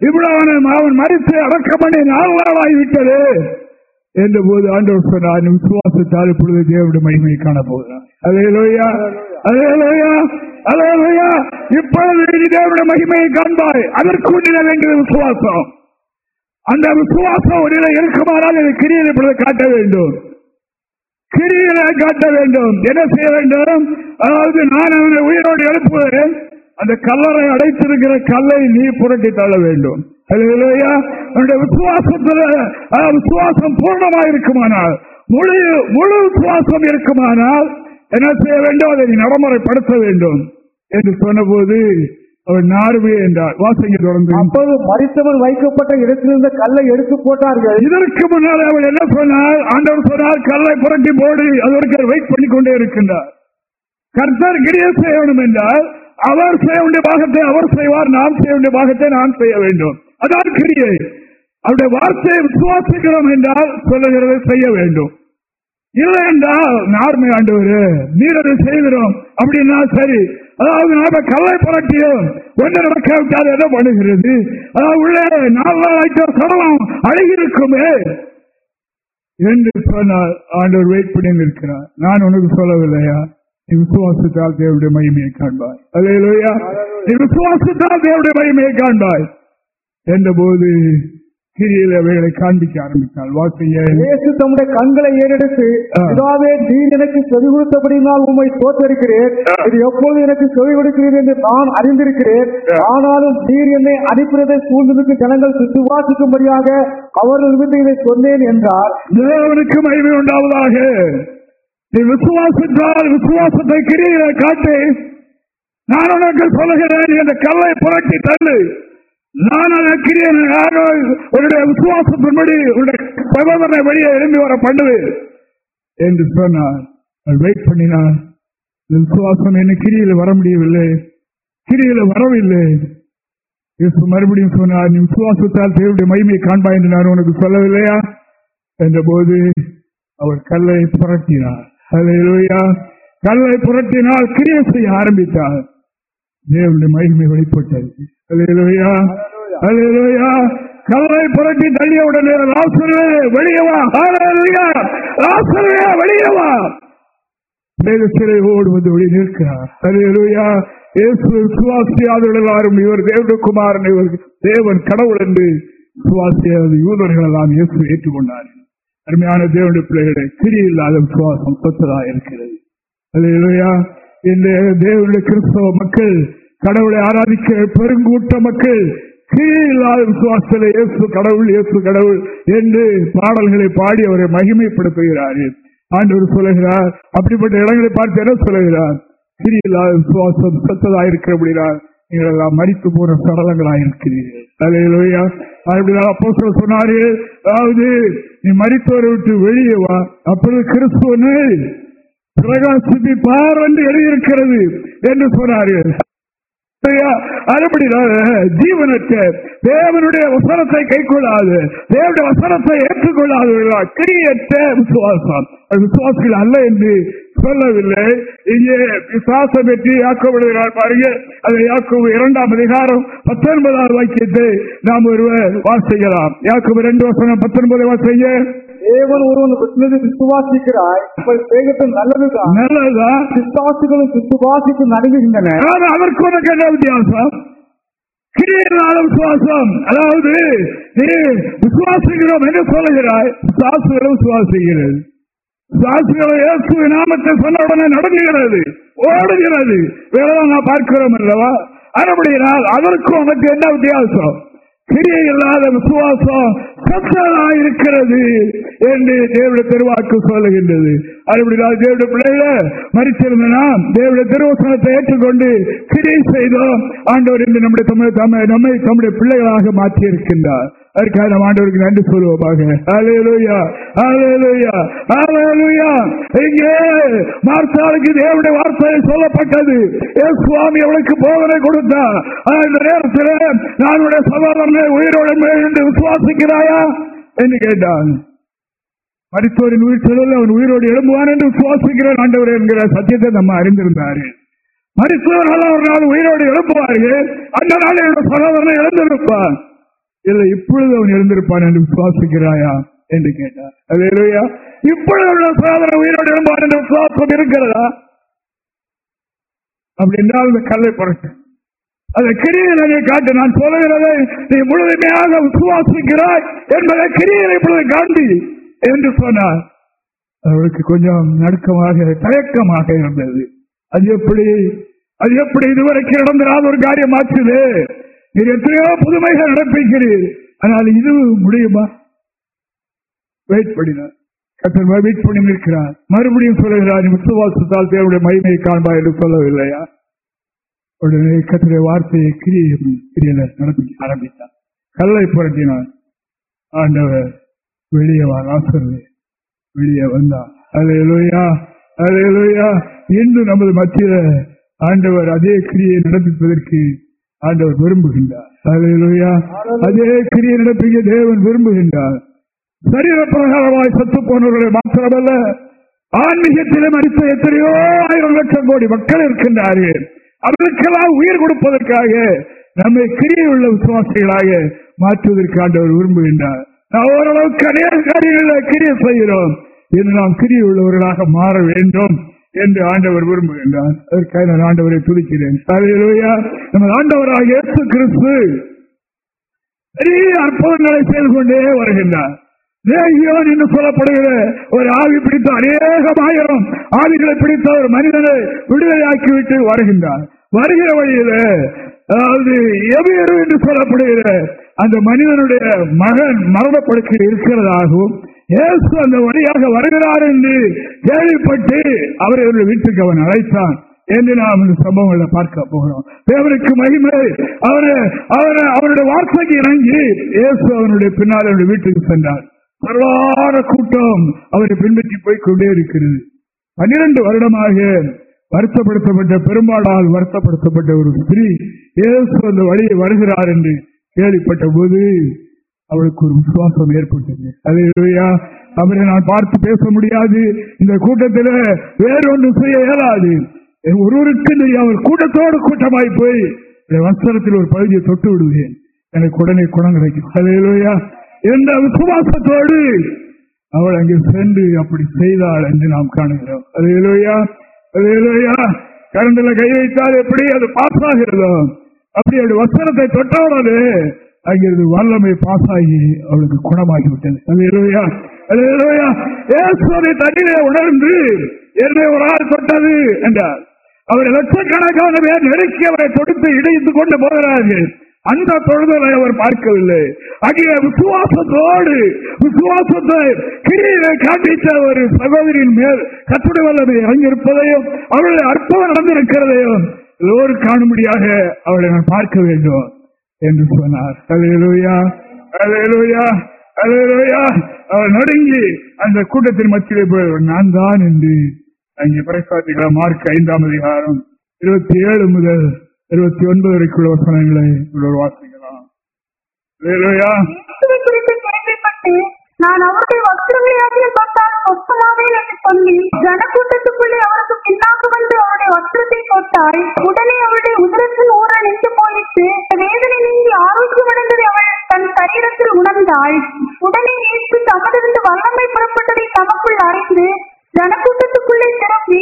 இவ்வளவு அவன் மறித்து அடக்கம் பண்ணி நாலு நாளாகிவிட்டது என்ற போது ஆண்டவர் சொன்னார் "நீ விசுவாசத்தால் இப்பொழுது தேவனுடைய மகிமை காண போகிறார் அலையலோயா அலையலோயா அலையலோயா இப்பொழுது நீ தேவனுடைய மகிமையை காண்பாய். அதற்கு உன்னிட வேண்டியது விசுவாசம். அந்த விசுவாசம் உன்னிட இருக்குமானால் அதை கிரியை இப்பொழுது காட்ட வேண்டும். கிரியில காட்ட வேண்டும். என்ன செய்ய வேண்டும்? அதாவது நான் அவனை உயிரோடு எழுப்புவேன். அந்த கல்லறை அடைத்திருக்கிற கல்லை நீ புரட்டி தள்ள வேண்டும். அவனுடைய விசுவாசத்துல விசுவாசம் பூர்ணமாக இருக்குமானால் முழு முழு விசுவாசம் இருக்குமானால் என்ன செய்ய வேண்டும்? அதை நடைமுறைப்படுத்த வேண்டும் என்று சொன்னபோது அவன் நார்வே என்றார். வாசங்க தொடர்ந்து. அப்போது மறித்தவன் வைக்கப்பட்ட இடத்திலிருந்த கல்லை எடுத்து போட்டார்கள். இதற்கு முன்னால் அவள் என்ன சொன்னார் ஆண்டவர் சொன்னார் கல்லை புரட்டி போடு அதற்கு வெயிட் பண்ணி கொண்டே இருக்கின்றார். கர்த்தர் கிரியை செய்ய வேண்டும் என்றால் அவர் செய்ய வேண்டிய பாகத்தை அவர் செய்வார் நாம் செய்ய வேண்டிய பாகத்தை நாம் செய்ய வேண்டும். அதான் கிரியை அவருடைய வார்த்தையை விசுவாசிக்கிறோம் என்றால் சொல்லுகிறதை செய்ய வேண்டும். இல்லை என்றால் நார்மை ஆண்டவர் நீர் அதை செய்கிறோம். அப்படின்னா சரி. அதாவது நாம கல்லை புரட்டியும் ஒன்று நடக்காவிட்டால் என்ன பண்ணுகிறது. அதாவது உள்ளே நாலு நாள் ஆயிட்ட சடலம் அழகிருக்குமே என்று சொன்னால் ஆண்டவர் வெயிட் பண்ணி நிற்கிறார். நான் உனக்கு சொல்லவில்லையா? நீ விசுவாசத்தால் தேவடைய மகிமையை காண்பாய். அல்லையா நீ விசுவாசத்தால் தேவடைய மகிமையை காண்பாய். என்ற போது கிரியில் அவைகளை காண்பிக்க ஆரம்பித்தாள். வாசிய இயேசு தம்முடைய கண்களை ஏறெடுத்து. பிதாவே நீர் எனக்கு செவி கொடுத்தபடினால் உம்மை தோற்றிருக்கிறேன். இது எப்போது எனக்கு செவி கொடுக்கிறீர் என்று நான் அறிந்திருக்கிறேன். ஆனாலும் நீர் என்னை அனுப்பினதை சூழ்ந்திருக்கும் ஜனங்கள் விசுவாசிக்கும்படியாக அவர்கள் நிமித்தம் இதை சொன்னேன் என்றார். தேவனுக்கு மகிமை உண்டாவதாக. நீ விசுவாசித்தால் விசுவாசத்தை கிரியில காட்டு. நான் உனக்கு சொல்லுகிறேன் அந்த கல்லை புரட்டி தள்ளு. நான் அழைக்கிறேன் யாரோ உன்னுடைய விசுவாசத்தின்படி உன்னுடைய சகோதரனை வழியை எழும்பி வர பண்ணுவேன் என்று சொன்னார். வெயிட் பண்ணினார் இந்த விசுவாசம் என்ன கிரியில வர முடியவில்லை. கிரியில வரவில்லை. இயேசு மறுபடியும் சொன்னார் நீ விசுவாசத்தால் தேவனுடைய மகிமையை காண்பாய் என்று நான் உனக்கு சொல்லவில்லையா? என்ற போது அவர் கல்லை புரட்டினார் கல்லை புரட்டினால் கிரியை செய்ய ஆரம்பித்தார் தேவனுடைய மகிமை வெளிப்பட்டது. அல்லேலூயா அல்லேலூயா. கல்லை புரட்டி தள்ளிய உடனே லாசரு வெளியே வா. ஹalleluya லாசரு வெளியே வா. மேகசிலை ஓடுவது ஒளி நிற்கிறார் அல்லேலூயா. இயேசு விசுவாசியாதவர்கள் எல்லாரும் இவர் தேவனுடைய குமாரன் இவர் தேவன் கடவுள் என்று விசுவாசியாத யூதர்கள் எல்லாம் இயேசு ஏற்றுக்கொண்டார்கள் அருமையான தேவனுடைய பிள்ளைகளை கிரி இல்லாத விசுவாசம் சொத்ததா இருக்கிறது. அல்லேலூயா. இந்த தேவனுடைய கிறிஸ்தவ மக்கள் கடவுளை ஆராதிக்கிற பெருங்கூட்ட மக்கள் கிரி இல்லாத இயேசு கடவுள் இயேசு கடவுள் என்று பாடல்களை பாடி அவரை மகிமைப்படுத்துகிறார்கள் ஆண்டவர் சொல்லுகிறார் அப்படிப்பட்ட இடங்களை பார்த்து என்ன சொல்லுகிறார்? கிரி விசுவாசம் சத்ததாயிருக்கிறபடினால் நீங்கள் எல்லாம் மறித்து போன சடலங்களாயிருக்கிறீர்கள் அப்படிதான் அப்போ சொன்னார்கள் அதாவது நீ மறித்தவரை விட்டு வெளியே வா அப்பொழுது கிறிஸ்துவனு பிரகாசிப்பி பார் என்று எழுதியிருக்கிறது என்று சொன்னார்கள். அதுபடினால ஜீவனற்ற தேவனுடைய வசனத்தை கை கொள்ளாது தேவனுடைய வசனத்தை ஏற்றுக்கொள்ளாதவர்களா கிரியற்ற விசுவாசம். அது விசுவாசிகள் அல்ல என்று சொல்லவில்லை. இங்கே விசுவாசம் பற்றி யாக்கப்படுகிறார் பாருங்க. அதை யாக்கோவு இரண்டாம் அதிகாரம் பத்தொன்பதாவது வாக்கியத்தை நாம் ஒருவர் வாசிக்கலாம். யாக்கோவு ரெண்டு வசனம் பத்தொன்பது வாசிங்க. தேவன் ஒருவன் விட்டுனது விசுவாசிக்கிறாய் உங்கள் வேகத்தில் நல்லதுதான். நல்லதுதான் விசுவாசிகளும் விசுவாசித்து நடுங்குகின்றன. அதற்கு உனக்கு என்ன வித்தியாசம்? கிரியனால விசுவாசம் அதாவது நீ விசுவாசிக்கிறோம் என்று சொல்லுகிறாய். சாசுகளும் விசுவாசிக்கிறது சாசுகளை இயேசு நாமத்தை சொன்ன உடனே நடந்துகிறது ஓடுகிறது. வேறதான் நான் பார்க்கிறோம் அல்லவா? அறுபடியினால் அதற்கும் அவனுக்கு என்ன வித்தியாசம்? கிரியை இல்லாத விசுவாசம் சத்தனாயிருக்கிறது என்று தேவடைய பெருவாக்கு சொல்லுகின்றது. அதுபடினால் தேவடைய பிள்ளைய மறிச்சிருந்த நாம் தேவடைய திருவசனத்தை ஏற்றுக்கொண்டு கிரியை செய்தோம். ஆண்டவர் என்று நம்முடைய தமிழ் தமிழ் நம்மை தம்முடைய பிள்ளைகளாக மாற்றி இருக்கின்றார் அதற்காக நாம் ஆண்டவருக்கு நன்றி சொல்லுவோமாக ஹalleluya ஹalleluya ஹalleluya இங்கே மார்த்தாளுக்கு தேவனுடைய வார்த்தை சொல்லப்பட்டது. ஏ சுவாமி அவளுக்கு போதனை கொடுத்தார். ஆனா இந்த நேரத்தில் நான் உடைய சகோதரனை உயிரோடு என்று விசுவாசிக்கிறாயா? என்று கேட்டான். மருத்துவரின் உயிர் செல்வதில் அவன் உயிரோடு எழும்புவான் என்று விசுவாசிக்கிறான் ஆண்டவர் என்கிற சத்தியத்தை நம்ம அறிந்திருந்தாரு. மருத்துவர்கள் ஒரு நாள் உயிரோடு எழுப்புவார்கள் அந்த நாள் என்னோட சகோதரன் எழுந்திருப்பான். இல்லை இப்பொழுது அவன் எழுந்திருப்பான் என்று விசுவாசிக்கிறாயா என்று கேட்டார். அல்லேலூயா. இப்பொழுது உள்ள சகோதரன் உயிரோடு எழும்பான் என்று விசுவாசம் இருக்கிறதா? அப்படி என்றால் இந்த கல்லை புரட்டு. அதை கிரியை காட்டு நான் சொல்லுகிறதை நீ முழுமையாக விசுவாசிக்கிறாய் என்பதை கிரியலை இப்பொழுது காண்டி என்று சொன்னார். அவருக்கு கொஞ்சம் நடுக்கமாக தயக்கமாக இருந்தது. அது எப்படி அது எப்படி இதுவரைக்கும் நடந்திராத ஒரு காரியம் ஆச்சுது நீர் எத்தனையோ புதுமைகள் நடப்பிக்கிறீர். ஆனால் இது முடியுமா? வெயிட் பண்ணினார். கத்தர் வெயிட் பண்ணி நிற்கிறார். மறுபடியும் சொல்லுகிறார் நீ விசுவாசத்தால் தேவனுடைய மகிமையை காண்பா என்று சொல்லவில்லையா? உடனே கத்தருடைய வார்த்தையை கிரியை கிரியல நடப்பி ஆரம்பித்தார். கல்லை புரட்டினார். ஆண்டவர் வெளியே வா சொல்லு வெளியே வந்தா. அலையலோயா அலையலோயா இன்று நமது மத்தியில ஆண்டவர் அதே கிரியை நடப்பிப்பதற்கு ஆண்டவர் விரும்புகின்றார். அலையலோயா அதே கிரியை நடப்பிக்க தேவன் விரும்புகின்றார். சரீர பிரகாரமாய் சத்து போனவர்களை மாத்திரமல்ல ஆன்மீகத்திலே மறித்த எத்தனையோ ஆயிரம் லட்சம் கோடி மக்கள் இருக்கின்றார்கள். அவர்களுக்கெல்லாம் உயிர் கொடுப்பதற்காக நம்மை கிரியை உள்ள விசுவாசிகளாக மாற்றுவதற்கு ஆண்டவர் விரும்புகின்றார். ஓரளவுக்கு அநேக காரியங்களை கிரிய செய்கிறோம். என்று நாம் கிரிய உள்ளவர்களாக மாற வேண்டும் என்று ஆண்டவர் விரும்புகின்றார். அதற்காக நான் ஆண்டவரை துடிக்கிறேன் நமது ஆண்டவராக இயேசு கிறிஸ்து பெரிய அற்புதங்களை செய்து கொண்டே வருகின்றார். தேகியோன் என்று சொல்லப்படுகிற ஒரு ஆவி பிடித்த அநேகமாயிரம் ஆவிகளை பிடித்த ஒரு மனிதனை விடுதலையாக்கிவிட்டு வருகின்றார். வருகிற வழியில அதாவது எவியரு என்று சொல்லப்படுகிற அந்த மனிதனுடைய மகன் மரணப்படுக்கையில் இருக்கிறதாகவும் இயேசு அந்த வழியாக வருகிறார் என்று கேள்விப்பட்டு அவரை அவருடைய வீட்டுக்கு அவன் அழைத்தான். என்று நாம் இந்த சம்பவங்களை பார்க்க போகிறோம். தேவனுக்கு மகிமை. அவரு அவரை அவருடைய வார்த்தைக்கு இறங்கி இயேசு அவனுடைய பின்னால் அவருடைய வீட்டுக்கு சென்றார். பரவான கூட்டம் அவரை பின்பற்றி போய் கொண்டே இருக்கிறது. பன்னிரண்டு வருடமாக வருத்தப்படுத்தப்பட்ட பெரும்பாலால் வருத்தப்படுத்தப்பட்ட ஒரு ஸ்திரீ இயேசு அந்த வழியை வருகிறார் என்று கேள்விப்பட்ட போது அவளுக்கு ஒரு விசுவாசம் ஏற்பட்டது. அது அவரை நான் பார்த்து பேச முடியாது. இந்த கூட்டத்தில் வேறொன்று செய்ய இயலாது. ஒருவருக்கு அவர் கூட்டத்தோடு கூட்டமாய் போய் வஸ்திரத்தில் ஒரு பகுதியை தொட்டு விடுவேன். எனக்கு உடனே குணம் கிடைக்கும். அலையிலோயா என்ற விசுவாசத்தோடு அவள் அங்கே சென்று அப்படி செய்தாள் என்று நாம் காணுகிறோம். அலையிலோயா அலையிலோயா கரண்டில் கை வைத்தால் எப்படி அது பாஸ் ஆகிறதோ அப்படி அவருடைய வஸ்திரத்தை தொட்டவுடனே அங்கிருந்து வல்லமை பாஸ் ஆகி அவளுக்கு குணமாகிவிட்டது. அது இருவையா அது இருவையா ஏசுவதை தண்ணிலே உணர்ந்து என்ன ஒரு ஆள் தொட்டது என்றார். அவர் லட்சக்கணக்கான பேர் நெருக்கி அவரை தொடுத்து இணைந்து கொண்டு போகிறார்கள். அந்த தொழுதலை அவர் பார்க்கவில்லை. அங்கே விசுவாசத்தோடு விசுவாசத்தை கிரியை காண்பித்த ஒரு சகோதரின் மேல் கத்துடைய வல்லமை இறங்கியிருப்பதையும் அவருடைய அற்புதம் நடந்திருக்கிறதையும் எல்லோரும் காணும்படியாக அவளை நான் பார்க்க வேண்டும் என்று சொன்னார். அலையலோயா அலையலோயா அலையலோயா அவள் நடுங்கி அந்த கூட்டத்தின் மத்தியிலே போய் நான் தான் என்று அங்கே பறைசாற்றுகிற மார்க் ஐந்தாம் அதிகாரம் இருபத்தி ஏழு முதல் இருபத்தி ஒன்பது வரைக்குள்ள வசனங்களை இவ்வளவு வாசிக்கலாம். நான் அவருடைய வஸ்திரங்களையாகிய தொட்டால் சொத்தமாகவே என்று சொல்லி ஜனக்கூட்டத்துக்குள்ளே அவருக்கு பின்னாக வந்து அவருடைய வஸ்திரத்தை தொட்டாள் உடனே அவருடைய உதரத்தில் ஊற நின்று போயிட்டு வேதனை நீங்கி ஆரோக்கியமடைந்ததை அவள் தன் சரீரத்தில் உணர்ந்தாள். உடனே இயேசு தமதிருந்து வல்லமை புறப்பட்டதை தமக்குள் அறிந்து ஜனக்கூட்டத்துக்குள்ளே திரும்பி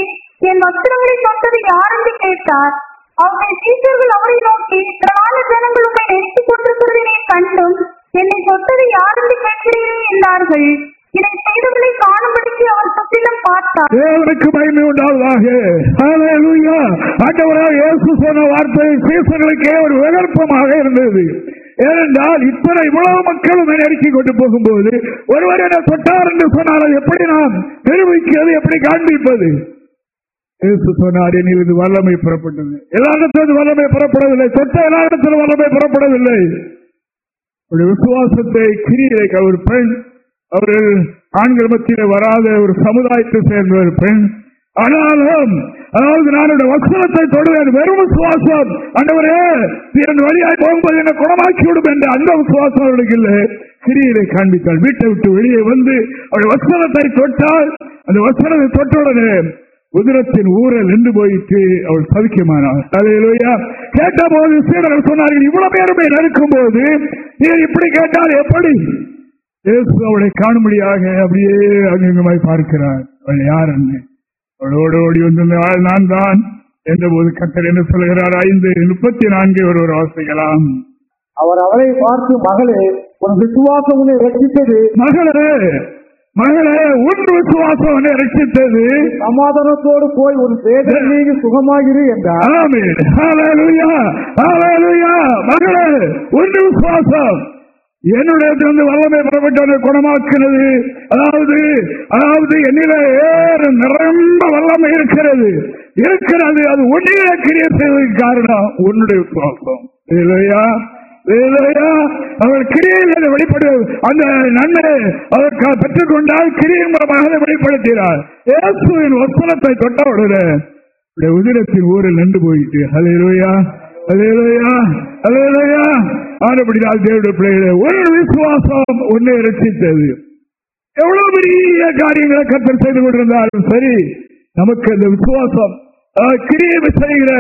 என் வஸ்திரங்களை தொட்டது யார்? என்று கேட்டார். அவருடைய சீசர்கள் அவரை நோக்கி திரளான ஜனங்கள் உண்மை நெருக்கிக் கொண்டிருக்கிறதை கண்டும் என்னை தொட்டது யார் என்று கேட்கிறீரே என்றார்கள். இதை செய்தவர்களை காணும்படிக்கு அவர் சுற்றிலும் பார்த்தார். தேவனுக்கு மகிமை உண்டாவதாக. ஹalleluya. ஆண்டவராக இயேசு சொன்ன வார்த்தை சீசர்களுக்கே ஒரு விகற்பமாக இருந்தது. ஏனென்றால் இத்தனை இவ்வளவு மக்கள் உண்மை நெருக்கிக் கொண்டு போகும்போது ஒருவர் என தொட்டார் என்று சொன்னால் அது எப்படி நாம் நிரூபிக்கிறது எப்படி காண்பிப்பது? இயேசு சொன்னார் என்னிலிருந்து வல்லமை புறப்பட்டது. எல்லா இடத்திலிருந்து வல்லமை புறப்படவில்லை. தொட்ட எல்லா இடத்திலும் வல்லமை புறப்படவில்லை. ஒரு விசுவாசத்தை கிரியை ஒரு பெண் அவர்கள் ஆண்கள் மத்தியில் வராத ஒரு சமுதாயத்தை சேர்ந்த ஒரு பெண். ஆனாலும் அதாவது நான் வசனத்தை தொடுவேன் வெறும் விசுவாசம். அண்டவரே என் வழியாய் போகும்போது என்ன குணமாக்கி விடும் என்ற அந்த விசுவாசம் அவர்களுக்கு இல்லை. கிரியிலை காண்பித்தாள். வீட்டை விட்டு வெளியே வந்து அவள் வசனத்தை தொட்டால் அந்த வசனத்தை தொட்டவுடனே உதிரத்தின் ஊரல் நின்று போயிட்டு அவள் சவிக்கமானாள் கேட்ட போது சீடர்கள் சொன்னார்கள் இவ்வளவு பேருமே நெருக்கும் போது நீ இப்படி கேட்டால் எப்படி? இயேசு அவளை காணும்படியாக அப்படியே அங்கமாய் பார்க்கிறார். அவள் யார் என்ன அவளோடு ஓடி வந்திருந்த ஆள் நான் தான். என்ற போது கத்தர் என்ன சொல்கிறார்? ஐந்து முப்பத்தி நான்கு ஒருவர் வாசிக்கலாம். அவர் அவளை பார்த்து மகளே உன் விசுவாசம் உன்னை ரட்சித்தது. மகளே மகளே உன் விசுவாசம் ரட்சித்தது சமாதானத்தோடு போய் உன் வேதனை நீங்கி சுகமாகிரு என்றார். மகளே உன் விசுவாசம். என்னுடைய வந்து வல்லமை புறப்பட்டவனை குணமாக்குறது அதாவது அதாவது என்னில ஏறு நிரம்ப வல்லமை இருக்கிறது. இருக்கிறது அது உன்னிலே கிரியை செய்வதற்கு காரணம் உன்னுடைய விசுவாசம். இல்லையா? இல்லையா? அவர் கிரியில் வெளிப்படு அந்த நன்மை அவர் க- பெற்றுக்கொண்டால் கிரியின் மூலமாக வெளிப்படுத்தினார் இயேசுவின் வசனத்தை தொட்டவுடனே உடைய உதிரத்தின் ஊரில் நின்று போயிட்டு அலையிலோயா அலையிலோயா அலையிலோயா ஆனப்படினால் தேவடைய பிள்ளைகளே ஒரு விசுவாசம் உன்னை ரசித்தது எவ்வளவு பெரிய காரியங்களை கத்தர் செய்து கொண்டிருந்தாலும் சரி நமக்கு அந்த விசுவாசம் கிரியை செய்கிற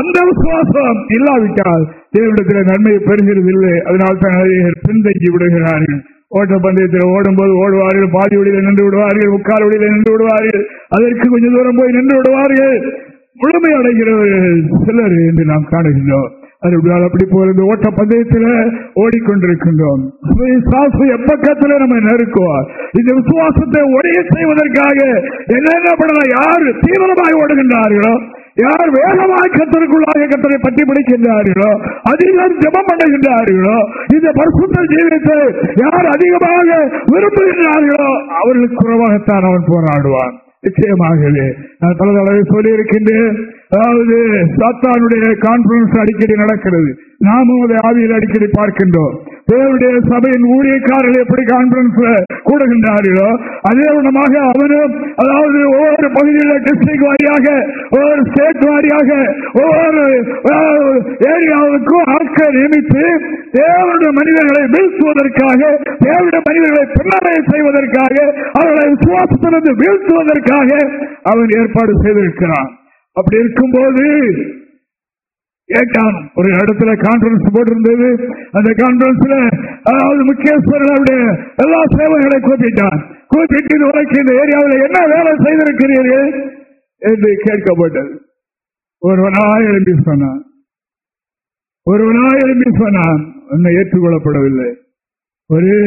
அந்த விசுவாசம் இல்லாவிட்டால் தேவனிடத்தில் நன்மையை பெறுகிறதில்லை. அதனால் தான் பின்தங்கி விடுகிறார்கள். ஓட்ட பந்தயத்தில் ஓடும்போது ஓடுவார்கள். பாதி வழியில் நின்று விடுவார்கள். முக்கால் வழியில் நின்று விடுவார்கள். அதற்கு கொஞ்சம் தூரம் போய் நின்று விடுவார்கள். முழுமை அடைகிறவர்கள் சிலர் என்று நாம் காணுகின்றோம். அது அப்படி போல இந்த ஓட்ட பந்தயத்தில் ஓடிக்கொண்டிருக்கின்றோம். விசுவாசம் எப்பக்கத்துல நம்ம நெருக்குவோம் இந்த விசுவாசத்தை ஒடைய செய்வதற்காக என்னென்ன பண்ணலாம்? யார் தீவிரமாக ஓடுகின்றார்களோ யார் வேகமாக கத்தருக்குள்ளாக கத்தரை பற்றி பிடிக்கின்றார்களோ அதிகம் ஜபம் பண்ணுகின்றார்களோ இந்த பரிசுத்த ஜீவியத்தை யார் அதிகமாக விரும்புகின்றார்களோ அவர்களுக்கு குறைவாகத்தான் அவன் போராடுவான். நிச்சயமாகவே நான் பல தடவை சொல்லியிருக்கின்றேன் அதாவது சாத்தானுடைய கான்பரன்ஸ் அடிக்கடி நடக்கிறது. நாமும் அதை ஆவியில் அடிக்கடி பார்க்கின்றோம். தேவனுடைய சபையின் ஊழியக்காரர்கள் எப்படி கான்பரன்ஸ்ல கூடுகின்றார்களோ அதே விதமாக அவனும் அதாவது ஒவ்வொரு பகுதியில் டிஸ்ட்ரிக்ட் வாரியாக ஒவ்வொரு ஸ்டேட் வாரியாக ஒவ்வொரு ஏரியாவுக்கும் ஆட்கள் நியமித்து தேவனுடைய மனிதர்களை வீழ்த்துவதற்காக தேவனுடைய மனிதர்களை பின்னரை செய்வதற்காக அவர்களை விசுவாசத்திலிருந்து வீழ்த்துவதற்காக அவன் ஏற்பாடு செய்திருக்கிறான். அப்படி இருக்கும்போது கேட்டான் ஒரு இடத்துல கான்பரன்ஸ் போட்டிருந்தது. அந்த கான்பரன்ஸ்ல அதாவது முக்கியஸ்வரனுடைய எல்லா சேவைகளை கூப்பிட்டான் கூப்பிட்டு இது வரைக்கும் இந்த ஏரியாவில் என்ன வேலை செய்திருக்கிறீர்கள் என்று கேட்கப்பட்டது. ஒருவனாய் எழுப்பி சொன்னான். ஒருவனாய் எழுப்பி சொன்னான். என்னை ஏற்றுக்கொள்ளப்படவில்லை. ஒரே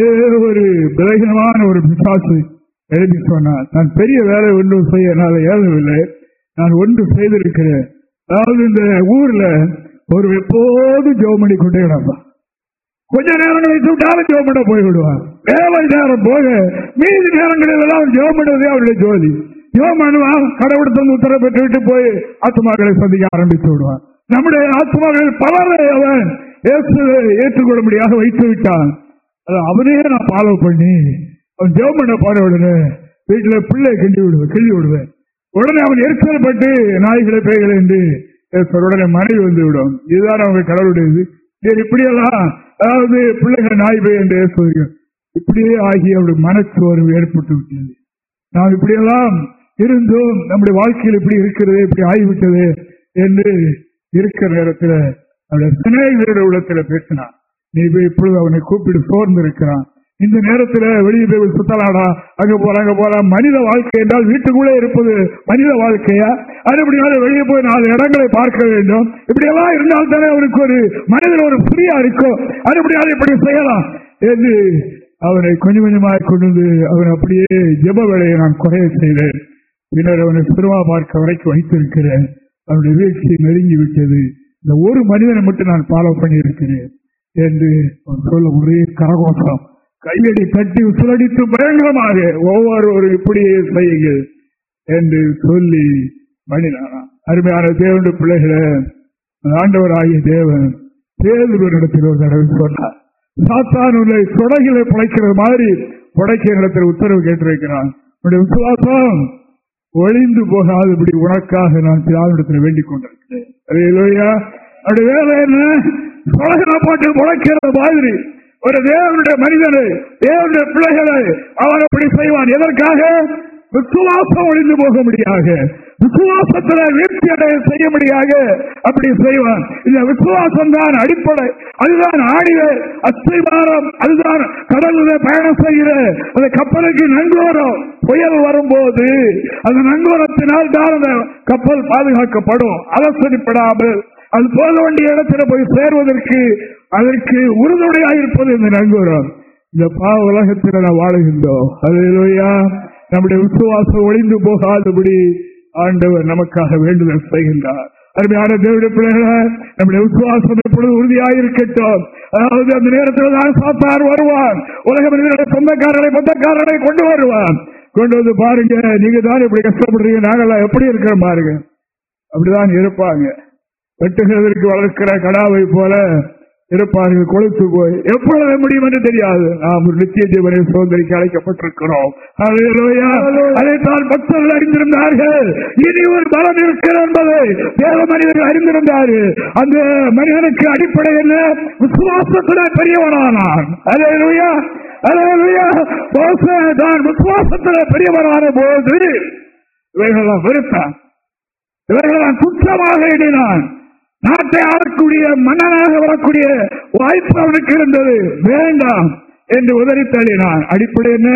ஒரு விலகினமான ஒரு பிசாசு எழுப்பி சொன்னான். நான் பெரிய வேலை ஒன்றும் செய்ய என்னால் ஏழவில்லை நான் ஒன்று செய்திருக்கிறேன். அதாவது இந்த ஊர்ல ஒரு எப்போது ஜோம் பண்ணி கொண்டே கிடப்பான் கொஞ்ச நேரம் கழித்து விட்டாலும் ஜோம் பண்ண போய் வேலை நேரம் போக மீதி நேரங்களில் எல்லாம் ஜோம் பண்ணுவதே அவருடைய ஜோதி. ஜோம் பண்ணுவான் கடவுள் தந்து உத்தரவு பெற்று விட்டு போய் ஆத்மாக்களை சந்திக்க ஆரம்பித்து விடுவான். நம்முடைய ஆத்மாக்கள் பலரை அவன் ஏற்றுக்கொள்ளும்படியாக வைத்து விட்டான். அவனே நான் ஃபாலோ பண்ணி அவன் ஜெபம் பண்ண பாட உடனே வீட்டில் பிள்ளை கிண்டி விடுவேன் கிள்ளி விடுவேன். உடனே அவன் எரிச்சல் பட்டு நாய்களை பேய்களை என்று உடனே மனைவி வந்து விடும் இதுதான் அவங்க கடவுளுடையது? சரி இப்படியெல்லாம் அதாவது பிள்ளைகள் நாய் பேய் என்று சொல்கிறோம் இப்படியே ஆகி அவருடைய மனச்சோர்வு ஏற்பட்டு விட்டது. நாம் இப்படியெல்லாம் இருந்தும். நம்முடைய வாழ்க்கையில் இப்படி இருக்கிறது இப்படி ஆகிவிட்டது என்று இருக்கிற நேரத்தில் அவருடைய சிநேகிதருடைய உள்ளத்தில் பேசினான். நீ இப்பொழுது அவனை கூப்பிட்டு சோர்ந்து இருக்கிறான் இந்த நேரத்தில் வெளியே போய் சுத்தலாடா அங்க போற அங்க போற. மனித வாழ்க்கை என்றால் வீட்டுக்குள்ளே இருப்பது மனித வாழ்க்கையா? அதுபடியால வெளியே போய் நாலு இடங்களை பார்க்க வேண்டும். இப்படியெல்லாம் இருந்தால் தானே அவனுக்கு ஒரு மனிதன் ஒரு புரியா இருக்கும் அதுபடியால இப்படி செய்யலாம் என்று அவனை கொஞ்சம் கொஞ்சமாக கொண்டு வந்து அவன் அப்படியே ஜெப வேலையை நான் குறைய செய்தேன். பின்னர் அவனை சிறுவா பார்க்க வரைக்கும் வைத்திருக்கிறேன். அவனுடைய வீழ்ச்சி நெருங்கி விட்டது. இந்த ஒரு மனிதனை மட்டும் நான் ஃபாலோ பண்ணியிருக்கிறேன் என்று சொல்ல ஒரே கரகோஷம். கையடி தட்டி சுழடித்து பயங்கரமாக ஒவ்வொரு இப்படியே செய்யுங்கள் என்று சொல்லி மனிதனா அருமையான தேவனுடைய பிள்ளைகளை ஆண்டவராகிய தேவன் தேர்தலிடத்தில் ஒரு தடவை சொன்னார். சாத்தானுடைய சொடகிலை புடைக்கிறது மாதிரி புடைக்கிற இடத்தில் உத்தரவு கேட்டிருக்கிறான். உன்னுடைய விசுவாசம் ஒளிந்து போகாதபடி உனக்காக நான் பிதாவிடத்தில் வேண்டிக் கொண்டிருக்கிறேன். அப்படி வேலை என்ன? சுடகளை போட்டு முளைக்கிறது மாதிரி ஒரு தேவனுடைய மனிதனை தேவனுடைய பிள்ளைகளை அவன் அப்படி செய்வான். எதற்காக? விசுவாசம் ஒளிந்து போக முடியாது விசுவாசத்தில் வீழ்ச்சி அடைய செய்ய முடியாது அப்படி செய்வான். இந்த விசுவாசம் தான் அடிப்படை. அதுதான் ஆடிய அஸ்திவாரம். அதுதான் கடலில் பயணம் செய்கிற அந்த கப்பலுக்கு நங்கோரம் புயல் வரும்போது அந்த நங்கோரத்தினால் தான் அந்த கப்பல் பாதுகாக்கப்படும். அலசரிப்படாமல் அது போக வேண்டிய இடத்துல போய் சேர்வதற்கு அதற்கு உறுதுணையாக இருப்பது இந்த நங்கூரம் இந்த பாவ உலகத்தில் நாம் வாழுகின்றோம். அதுயா நம்முடைய விசுவாசம் ஒளிந்து போகாதபடி ஆண்டவர் நமக்காக வேண்டுதல் செய்கின்றார். அருமையான தேவடைய நம்முடைய விசுவாசம் எப்பொழுது உறுதியாக இருக்கட்டும் அதாவது அந்த நேரத்தில் தான் சாத்தார் வருவான் உலக மனிதர்களை சொந்தக்காரரை சொந்தக்காரரை கொண்டு வருவான் கொண்டு வந்து பாருங்க நீங்க தான் இப்படி கஷ்டப்படுறீங்க நாங்கெல்லாம் எப்படி இருக்கிறோம் பாருங்க. அப்படிதான் இருப்பாங்க. வெட்டுகிறதற்கு வளர்க்கிற கடாவை போல இருப்பார்கள் கொழுத்து போய் எப்பொழுது முடியும் என்று தெரியாது. நாம் ஒரு நித்திய ஜீவனை சுதந்திரிக்க அழைக்கப்பட்டிருக்கிறோம். அதைத்தான் பக்தர்கள் அறிந்திருந்தார்கள். இனி ஒரு பலம் இருக்கிறது என்பதை தேவ மனிதர்கள் அறிந்திருந்தார்கள். அந்த மனிதனுக்கு அடிப்படை என்ன? விசுவாசத்துடன் பெரியவனானான் அலையா அலையா தான் விசுவாசத்தில் பெரியவனான போது இவைகள் வெறுத்தான். இவர்களால் குற்றமாக எண்ணினான். நாட்டை ஆளக்கூடிய மன்னனாக வரக்கூடிய வாய்ப்பு அவனுக்கு இருந்தது. வேண்டாம் என்று உதறி தள்ளினான். அடிப்படை என்ன?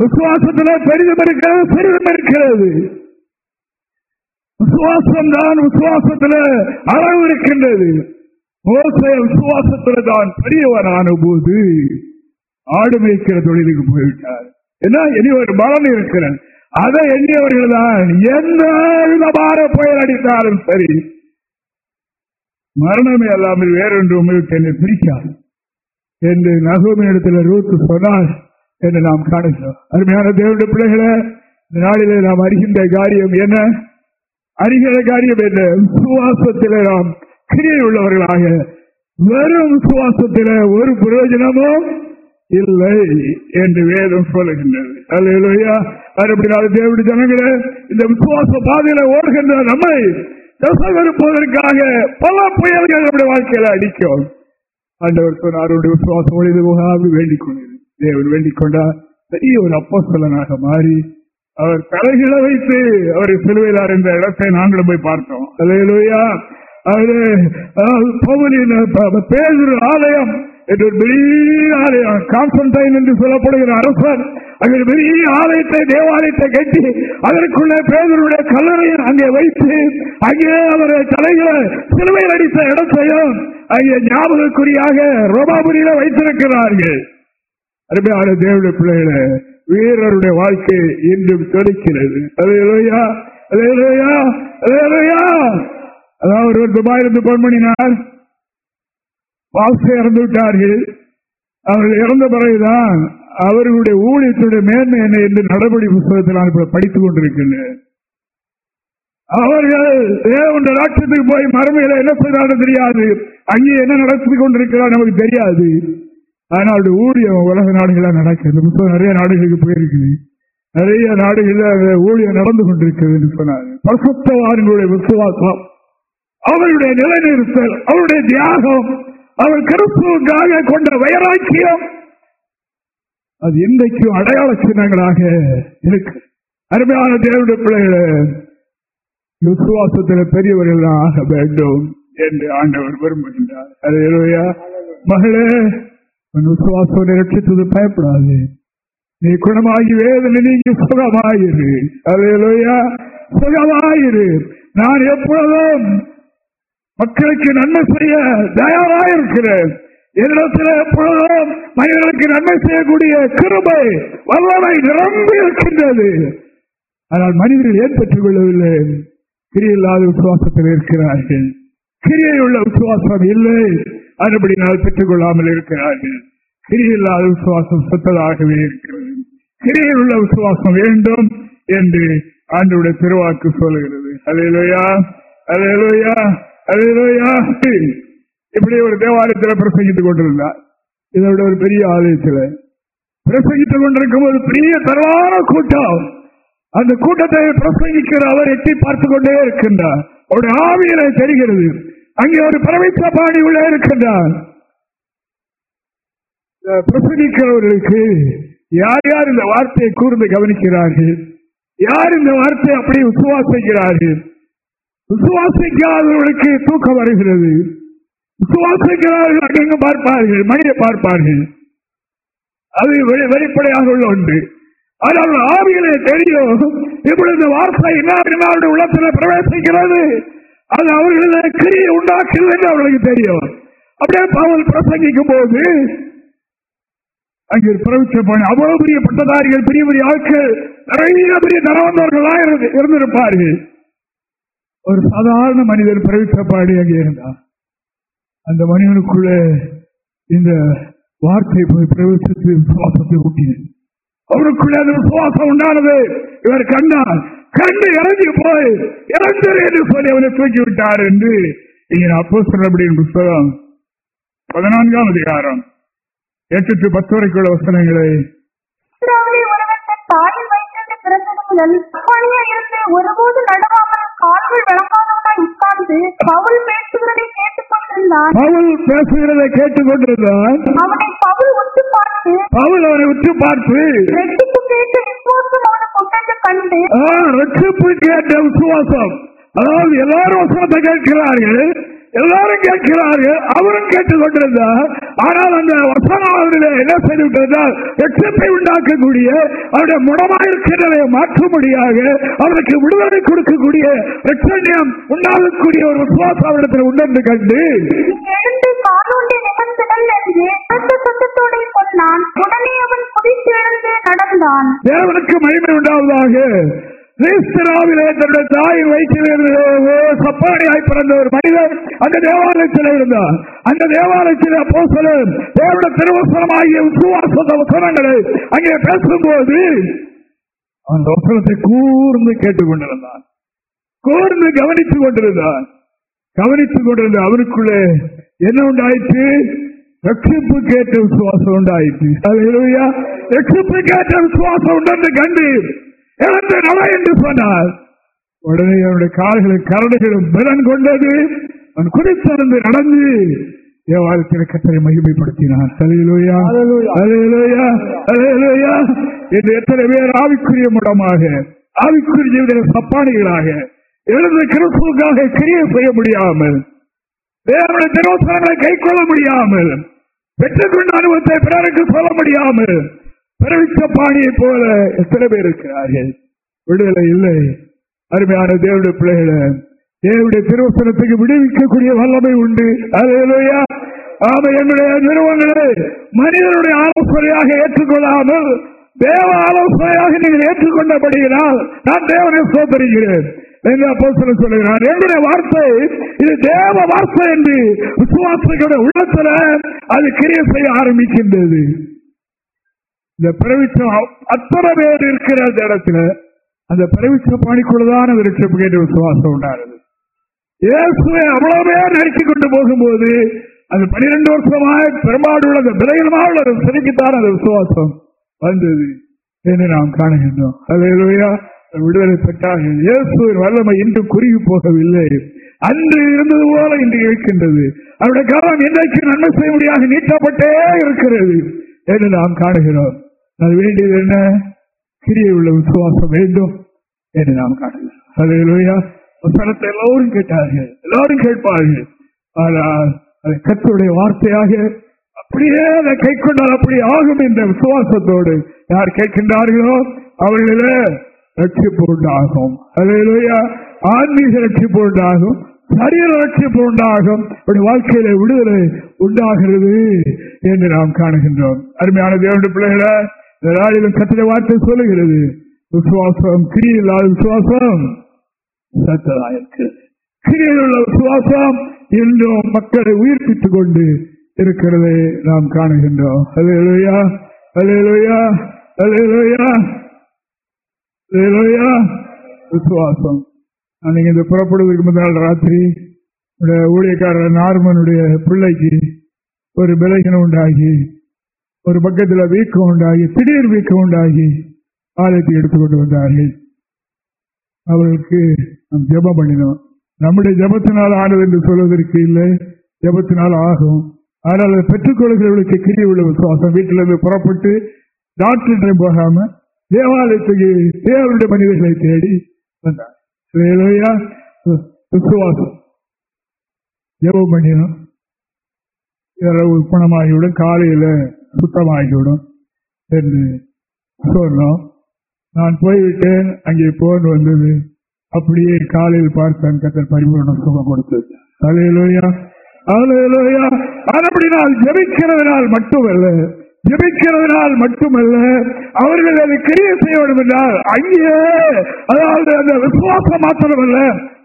விசுவாசத்தில் பெரிதும் இருக்கிறது பெரிதும் இருக்கிறது. விசுவாசம் தான் விசுவாசத்துல அளவு இருக்கின்றது. மோசைய விசுவாசத்துல தான் பெரியவரான போது ஆடு மேய்க்கிற தொழிலுக்கு போய்விட்டார். ஏன்னா இனி ஒரு பலன் இருக்கிறேன். அதை எண்ணியவர்கள் தான். எந்த விதமான புயல் அடித்தாலும் சரி மரணமே அல்லாமல் வேறொன்று உங்களுக்கு என்னை பிரிக்காது என்று நகோமி இடத்துல ரூத்து சொன்னார் என்று நாம் காணுகிறோம். அருமையான தேவனுடைய பிள்ளைகளை இந்த நாளிலே நாம் அறிகின்ற காரியம் என்ன? அறிகிற காரியம் என்ன? சுவாசத்தில் நாம் கிரியை உள்ளவர்களாக வெறும் சுவாசத்தில் ஒரு பிரயோஜனமும் இல்லை என்று வேதம் சொல்லுகின்றது. அல்லையா அப்படினால தேவடி ஜனங்களே இந்த விசுவாச பாதையில ஓடுகின்ற நம்மை இருப்பதற்காக பல புயல்கள் நம்முடைய வாழ்க்கையில அடிக்கும். ஆண்டவர் சொன்னார் விசுவாசம் ஒழிந்து போகாது வேண்டிக் கொண்டது தேவன் வேண்டிக் கொண்டார். பெரிய ஒரு அப்போசலனாக மாறி அவர் தலைகளை வைத்து அவர் சிலுவையில் அறிந்த இடத்தை நாங்களும் போய் பார்த்தோம். அல்லையா அவரு பவுலின் பேசுற ஆலயம் என்று ஒரு பெரிய ஆலயம் கான்ஸ்டன்டைன் என்று சொல்லப்படுகிற அரசர் அங்கே பெரிய ஆலயத்தை தேவாலயத்தை கட்டி அதற்குள்ளே பேதருடைய கல்லறையை அங்கே வைத்து அங்கே அவரை தலைகளை சிலுவையில் அடித்த இடத்தையும் அங்கே ஞாபகக்குறியாக ரோபாபுரியில வைத்திருக்கிறார்கள். அருமையான தேவடைய பிள்ளைகளை வீரருடைய வாழ்க்கை இன்றும் தொலைக்கிறது அதையா அதையா அதையா அதாவது ஒரு துபாயிலிருந்து போன் பண்ணினார் வாசை இறந்து விட்டார்கள் அவர்கள் இறந்த பிறகுதான் அவர்களுடைய ஊழியத்துடைய மேன்மை என்ன என்று நடவடி புத்தகத்தில் நான் இப்ப படித்துக் கொண்டிருக்கின்றேன். அவர்கள் தேவண்ட ராட்சத்துக்கு போய் மறுமையில என்ன செய்தாலும் தெரியாது. அங்கே என்ன நடத்தி கொண்டிருக்கிறார் நமக்கு தெரியாது. ஆனால் ஊழியம் உலக நாடுகளாக நடக்குது இந்த புத்தகம் நிறைய நாடுகளுக்கு போயிருக்குது. நிறைய நாடுகளில் ஊழியம் நடந்து கொண்டிருக்கிறது என்று சொன்னார். பரிசுத்தவான்களுடைய விசுவாசம் அவருடைய நிலைநிறுத்தல் அவருடைய தியாகம் அவள் கிறிஸ்துவுக்காக கொண்ட வைராக்கியம். அது இன்றைக்கும் அடையாள சின்னங்களாக இருக்கு. அருமையான தேவனுடைய பிள்ளைகளை விசுவாசத்தில் பெரியவர்கள் ஆக வேண்டும் என்று ஆண்டவர் விரும்புகின்றார். அது மகளே உன் விசுவாசம் ரட்சித்தது பயப்படாது. நீ குணமாகி வேதனை நீங்க சுகமாயிரு. அதையா சுகமாயிரு. நான் எப்பொழுதும் மக்களுக்கு நன்மை செய்ய தயாராயிருக்கிறேன் என்னிடத்தில் எப்பொழுதும் மனிதனுக்கு நன்மை செய்யக்கூடிய கிருபை வல்லமை நிரம்பி இருக்கின்றது. ஆனால் மனிதர்கள் ஏன் பெற்றுக் கொள்ளவில்லை? கிரியில்லாத விசுவாசத்தில் இருக்கிறார்கள். கிரியை உள்ள விசுவாசம் இல்லை. அதுபடி நாள் பெற்றுக் கொள்ளாமல் இருக்கிறார்கள். கிரியில்லாத விசுவாசம் சொத்ததாகவே இருக்கிறது. கிரியில் உள்ள விசுவாசம் வேண்டும் என்று ஆண்டுடைய திருவாக்கு சொல்லுகிறது. அலையிலோயா அலையிலோயா இப்படி ஒரு தேவாலயத்தில் பிரசங்கித்துக் கொண்டிருந்தார். இதோட ஒரு பெரிய ஆலயத்தில் பிரசங்கித்துக் கொண்டிருக்கும் ஒரு பெரிய தரவான கூட்டம். அந்த கூட்டத்தை பிரசங்கிக்கிற அவர் எட்டி பார்த்துக் கொண்டே இருக்கின்றார். ஒரு ஆவியில தெரிகிறது. அங்கே ஒரு பரவித்த பாடி உள்ள இருக்கின்றார். பிரசங்கிக்கிறவர்களுக்கு யார் யார் இந்த வார்த்தையை கூர்ந்து கவனிக்கிறார்கள்? யார் இந்த வார்த்தையை அப்படி விசுவாசிக்கிறார்கள்? விசுவாசிக்காதவர்களுக்கு தூக்கம் வருகிறது. விசுவாசிக்கிறார்கள் அங்கங்க பார்ப்பார்கள் மனித பார்ப்பார்கள். அது வெளிப்படையாக உள்ள ஒன்று. ஆனால் ஆவிகளே தெரியும் இப்பொழுது வார்த்தை என்ன உள்ளத்தில் பிரவேசிக்கிறது? அது அவர்களது கிரியை உண்டாக்குது என்று அவர்களுக்கு தெரியும். அப்படியே பாவல் பிரசங்கிக்கும் போது அங்கே பிரவிச்ச அவ்வளவு பெரிய பட்டதாரிகள் பெரிய பெரிய ஆட்கள் நிறைய பெரிய தரவந்தவர்களாக இருந்திருப்பார்கள். ஒரு சாதாரண மனிதர் பிரவித்தப்பாடி அங்கே இருந்தார் அந்த மனிதனுக்குள்ள இந்த வார்த்தை போய் பிரவேசித்து விசுவாசத்தை ஊட்டினது அவருக்குள்ளே அந்த விசுவாசம் உண்டானது. இவர் கண்டார் கண்டு இறங்கி போய் இறந்தர் என்று சொல்லி அவரை தூக்கி விட்டார் என்று இங்கே அப்போ சொல்லப்படியின் புத்தகம் பதினான்காம் அதிகாரம். எட்டு டு பத்து வரைக்குள்ள வசனங்களை ஒருபோது நடவா கால்கள் விளங்காதவனாய் உட்கார்ந்து பவுல் பேசுகிறதை கேட்டுக் கொண்டிருந்தான் பவுல் பேசுகிறதை கேட்டுக் கொண்டிருந்தான் அவனை பவுல் உற்று பார்த்து பவுல் அவனை உற்று பார்த்து ரெட்டிப்பு கேட்டு விசுவாசம் அவனுக்கு கண்டு ரட்சிப்பு கேட்ட விசுவாசம். அதாவது எல்லாரும் வசனத்தை கேட்கிறார்கள் எல்லாரும் கேட்கிறார்கள் அவரும் கேட்டுக் கொண்டிருந்தார். ஆனால் அந்த வசனம் அவரில் என்ன செய்துவிட்டதால் எச்சப்பை உண்டாக்கக்கூடிய அவருடைய முடமாயிருக்கிறதை மாற்றும்படியாக அவருக்கு விடுதலை கொடுக்கக்கூடிய ரட்சண்யம் உண்டாகக்கூடிய ஒரு விசுவாசம் அவரிடத்தில் உண்டு கண்டு. உடனே அவன் நடந்தான். தேவனுக்கு மகிமை உண்டாவதாக. ரீஸ்தராவிலே தன்னுடைய தாயின் வயிற்றிலிருந்து சப்பாடியாய் பிறந்த ஒரு மனிதர் அந்த தேவாலயத்தில் இருந்தார். அந்த தேவாலயத்தில் அப்போ தேவனுடைய திருவசனமாகிய விசுவாச வசனங்களை அங்கே பேசும்போது அந்த வசனத்தை கூர்ந்து கேட்டுக்கொண்டிருந்தான். கூர்ந்து கவனித்துக் கொண்டிருந்தான். கவனித்துக் கொண்டிருந்த அவருக்குள்ளே என்ன உண்டாயிற்று? ரட்சிப்பு கேட்ட விசுவாசம் உண்டாயிற்று. அல்லேலூயா. ரட்சிப்பு கேட்ட விசுவாசம் உண்டு கண்டு இழந்த நல என்று சொன்னார் உடனே அவருடைய கால்களும் கரடுகளும் பலன் கொண்டது. அவன் குறித்திருந்து நடந்து தேவாலயத்தில் கத்தரை மகிமைப்படுத்தினான். அல்லேலூயா. அலையிலோயா அலையிலோயா என்று எத்தனை பேர் ஆவிக்குரிய முடமாக ஆவிக்குரிய சப்பானிகளாக எழுந்த கிறிஸ்துவுக்காக கிரியை செய்ய முடியாமல் தேவனுடைய திருவசனங்களை கை கொள்ள முடியாமல் பெற்றுக்கொண்ட அனுபவத்தை பிறருக்கு சொல்ல முடியாமல் பிரவித்த பாணியை போல எத்தனை பேர் இருக்கிறார்கள்? விடுதலை இல்லை. அருமையான தேவடைய பிள்ளைகளை தேவடைய திருவசனத்துக்கு விடுவிக்கக்கூடிய வல்லமை உண்டு. அலையலையா ஆமா என்னுடைய நிறுவனங்களை மனிதனுடைய ஆலோசனையாக ஏற்றுக்கொள்ளாமல் தேவ ஆலோசனையாக நீங்கள் ஏற்றுக்கொண்டபடியினால் நான் தேவனை சோதரிகிறேன் என்று அப்போ சொல்லுகிறார். என்னுடைய வார்த்தை இது தேவ வார்த்தை என்று விசுவாசங்களுடைய உள்ளத்துல அது கிரிய செய்ய ஆரம்பிக்கின்றது. இந்த பிரவிச்சம் அத்தனை பேர் இருக்கிற அந்த இடத்துல அந்த பிரவிச்ச பாணிக்குள்ளதான் விருட்சம் கேட்டு விசுவாசம் உண்டானது. இயேசுவை அவ்வளவு பேர் நறுக்கிக் கொண்டு போகும்போது அந்த பனிரெண்டு வருஷமாக பெரும்பாடுள்ள அந்த விலையிலுமா உள்ள சிறைக்குத்தான் அந்த விசுவாசம் வந்தது என்று நாம் காணுகின்றோம். அல்லேலூயா விடுதலை பெற்றாக இயேசுவின் வல்லமை இன்று குறுகி போகவில்லை. அன்று இருந்தது போல இன்று இருக்கின்றது. அவருடைய கரம் இன்றைக்கு நன்மை செய்ய முடியாது நீட்டப்பட்டே இருக்கிறது என்று நாம் காணுகிறோம். அது வேண்டியது என்ன? கிரியை உள்ள விசுவாசம் வேண்டும் என்று நாம் காட்டுகிறோம். வசனத்தை எல்லோரும் கேட்டார்கள். எல்லாரும் கேட்பார்கள். ஆனால் அது கத்தருடைய வார்த்தையாக அப்படியே அதை கை கொண்டால் அப்படி ஆகும் என்ற விசுவாசத்தோடு யார் கேட்கின்றார்களோ அவர்களிலே ரட்சிப்பு உண்டாகும் அலையிலேயா ஆன்மீக ரட்சிப்பு உண்டாகும் சரீர ரட்சிப்பு உண்டாகும் வாழ்க்கையில விடுதலை உண்டாகிறது என்று நாம் காணுகின்றோம். அருமையான தேவனுடைய பிள்ளைகளை இந்த நாளிலும் கத்திர வார்த்தை சொல்லுகிறது. விசுவாசம் கிரியில்லாத விசுவாசம். சத்ததாயிருக்கு. கிரியில் உள்ள விசுவாசம் இன்றும் மக்களை உயிர்ப்பித்துக் கொண்டு இருக்கிறதை நாம் காணுகின்றோம். அலையலுயா அலையலுயா அலையலுயா அலையலுயா விசுவாசம். அன்னைக்கு இந்த புறப்படுவதற்கு முதல் ராத்திரி ஊழியக்காரர் நார்மனுடைய பிள்ளைக்கு ஒரு விலகினம் உண்டாகி ஒரு பக்கத்தில் வீக்கம் உண்டாகி திடீர் வீக்கம் உண்டாகி ஆலயத்தை எடுத்துக்கொண்டு வந்தார்கள். அவர்களுக்கு நாம் ஜெபம் பண்ணினோம். நம்முடைய ஜெபத்தினால் ஆனது என்று சொல்வதற்கு இல்லை ஜெபத்தினால் ஆகும். ஆனால் அதை பெற்றுக்கொள்கிறவர்களுக்கு கிரி உள்ள விசுவாசம். வீட்டிலிருந்து புறப்பட்டு டாக்டர் போகாம தேவாலயத்துக்கு தேவருடைய மனிதர்களை தேடி வந்தார். விசுவாசம். ஜபம் பண்ணினோம். இரவு குணமாகிவிடும். காலையில சுத்தமாகிவிடும் என்று சொன்னோம். நான் போய்விட்டேன் அங்கே போன் வந்தது. அப்படியே காலையில் பார்த்தேன் கத்தர் பரிபூர்ண சுகம் கொடுத்தது. அலையலோயா அலையலோயா அப்படினால் ஜபிக்கிறதுனால் மட்டுமல்ல ஜபிக்கிறதுனால் மட்டுமல்ல அவர்கள் அதை கிரிய செய்ய வேண்டும் என்றால் அங்கே அதாவது அந்த விசுவாசம் மாத்திரமல்ல.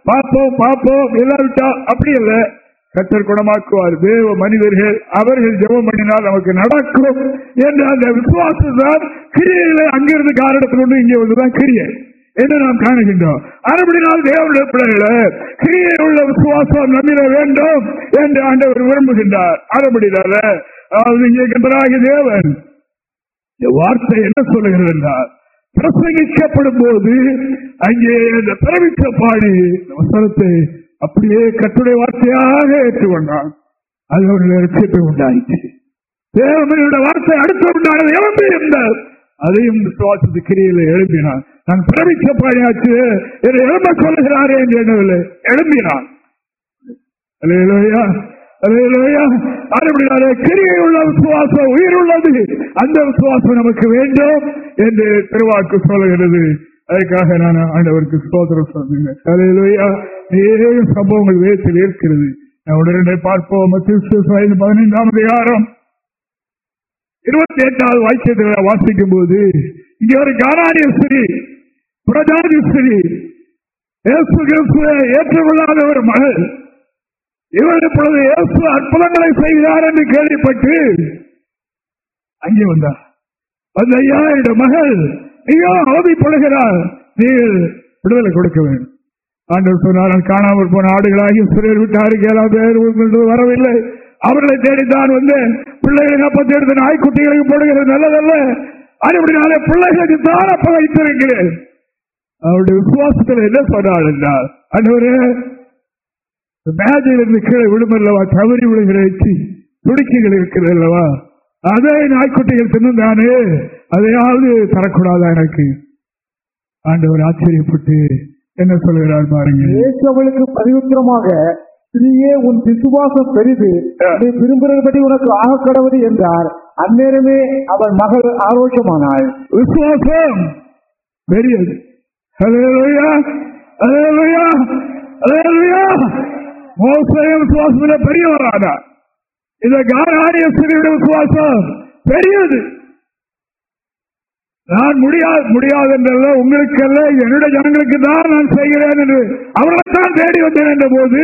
பார்ப்போம் பார்ப்போம் இல்லாவிட்டா அப்படி இல்லை. கத்தர் குணமாக்குவார். தேவ மனிதர்கள் அவர்கள் ஜெபம் பண்ணினால் நமக்கு நடக்கும் என்ற அந்த விசுவாசம் தான் அங்கிருந்து காரணத்தில் ஒன்று இங்கே வந்துதான் கிரியை என்று நாம் காணுகின்றோம். அறுபடினால் தேவனுடைய பிள்ளைகளை கிரியை உள்ள விசுவாசம் நம்பிட வேண்டும் என்று ஆண்டவர் விரும்புகின்றார். அறுபடினால அதாவது இங்கே கண்டராகி தேவன் வார்த்தை என்ன சொல்லுகிறது என்றால் பிரசங்கிக்கப்படும் போது அங்கே அந்த பிறவித்த பாடி வசனத்தை அப்படியே கட்டுரை வார்த்தையாக ஏற்றுக்கொண்டான். அது அவருடைய லட்சியத்தை உண்டாயிற்று. தேவனுடைய வார்த்தை அடுத்த உண்டானது எழுந்து இருந்தார் அதையும் விசுவாசத்து கிரியில எழுப்பினான். நான் பிறவிக்க பாடியாச்சு என்னை எழும்ப சொல்லுகிறாரே என்று எண்ணவில்லை. எழும்பினான். அல்லேலூயா அல்லேலூயா. அதுபடினாலே கிரியை உள்ள விசுவாசம் உயிர் உள்ளது அந்த விசுவாசம் நமக்கு வேண்டும் என்று திருவாக்கு சொல்லுகிறது. அதுக்காக நான் ஆண்டவருக்கு சோதரம் சொன்னேன் அலையிலோயா நிறைய சம்பவங்கள் வேதத்தில் இருக்கிறது. நான் உடனே பார்ப்போம். பதினைந்தாம் அதிகாரம். இருபத்தி எட்டாவது வாக்கியத்தில் வாசிக்கும் போது இங்க ஒரு காராணிய ஸ்ரீ பிரஜாதி ஸ்ரீ ஏற்றுக்கொள்ளாத ஒரு மகள் இவர் இப்பொழுது இயேசு அற்புதங்களை செய்கிறார் என்று கேள்விப்பட்டு அங்கே வந்தார் அந்த ஐயா என்னுடைய மகள் ஐயா அவதிப்படுகிறார் நீங்கள் விடுதலை கொடுக்க வேண்டும். ஆண்டவர் சொன்னார் "நான் காணாமல் போன ஆடுகளாகி சிறையில் விட்டாருக்கு ஏழாம் பேர் வரவில்லை. அவர்களை தேடித்தான் வந்து பிள்ளைகளுக்கு அப்ப எடுத்து நாய்க்குட்டிகளுக்கு போடுகிறது நல்லதல்ல. அதுபடினாலே பிள்ளைகளுக்கு தான் அப்ப வைத்திருக்கிறேன். அவருடைய விசுவாசத்தில் என்ன சொன்னாள் என்றால் அன்றுவரே மேஜையிலிருந்து கீழே விழுமல்லவா? தவறி விழுகிற எச்சி துடுக்கிகள் இருக்கிறது அல்லவா அதே நாய்க்குட்டிகள் தின்னுந்தானே அதையாவது தரக்கூடாதா எனக்கு? ஆண்டவர் ஆச்சரியப்பட்டு என்ன சொல்கிறார் பாருங்க இயேசு அவளுக்கு பதிவுத்திரமாக ஸ்திரீயே உன் விசுவாசம் பெரிது நீ விரும்புகிறபடி உனக்கு ஆக கடவுது என்றார். அந்நேரமே அவன் மகள் ஆரோக்கியமானாள். விசுவாசம் பெரியது. விசுவாசம் பெரியவரானா இந்த காராரிய ஸ்திரியுடைய விசுவாசம் பெரியது. நான் முடியாது முடியாது என்றல்ல உங்களுக்கு அல்ல என்னுடைய ஜனங்களுக்கு தான் நான் செய்கிறேன் என்று அவர்களைத்தான் தேடி வந்தேன் என்ற போது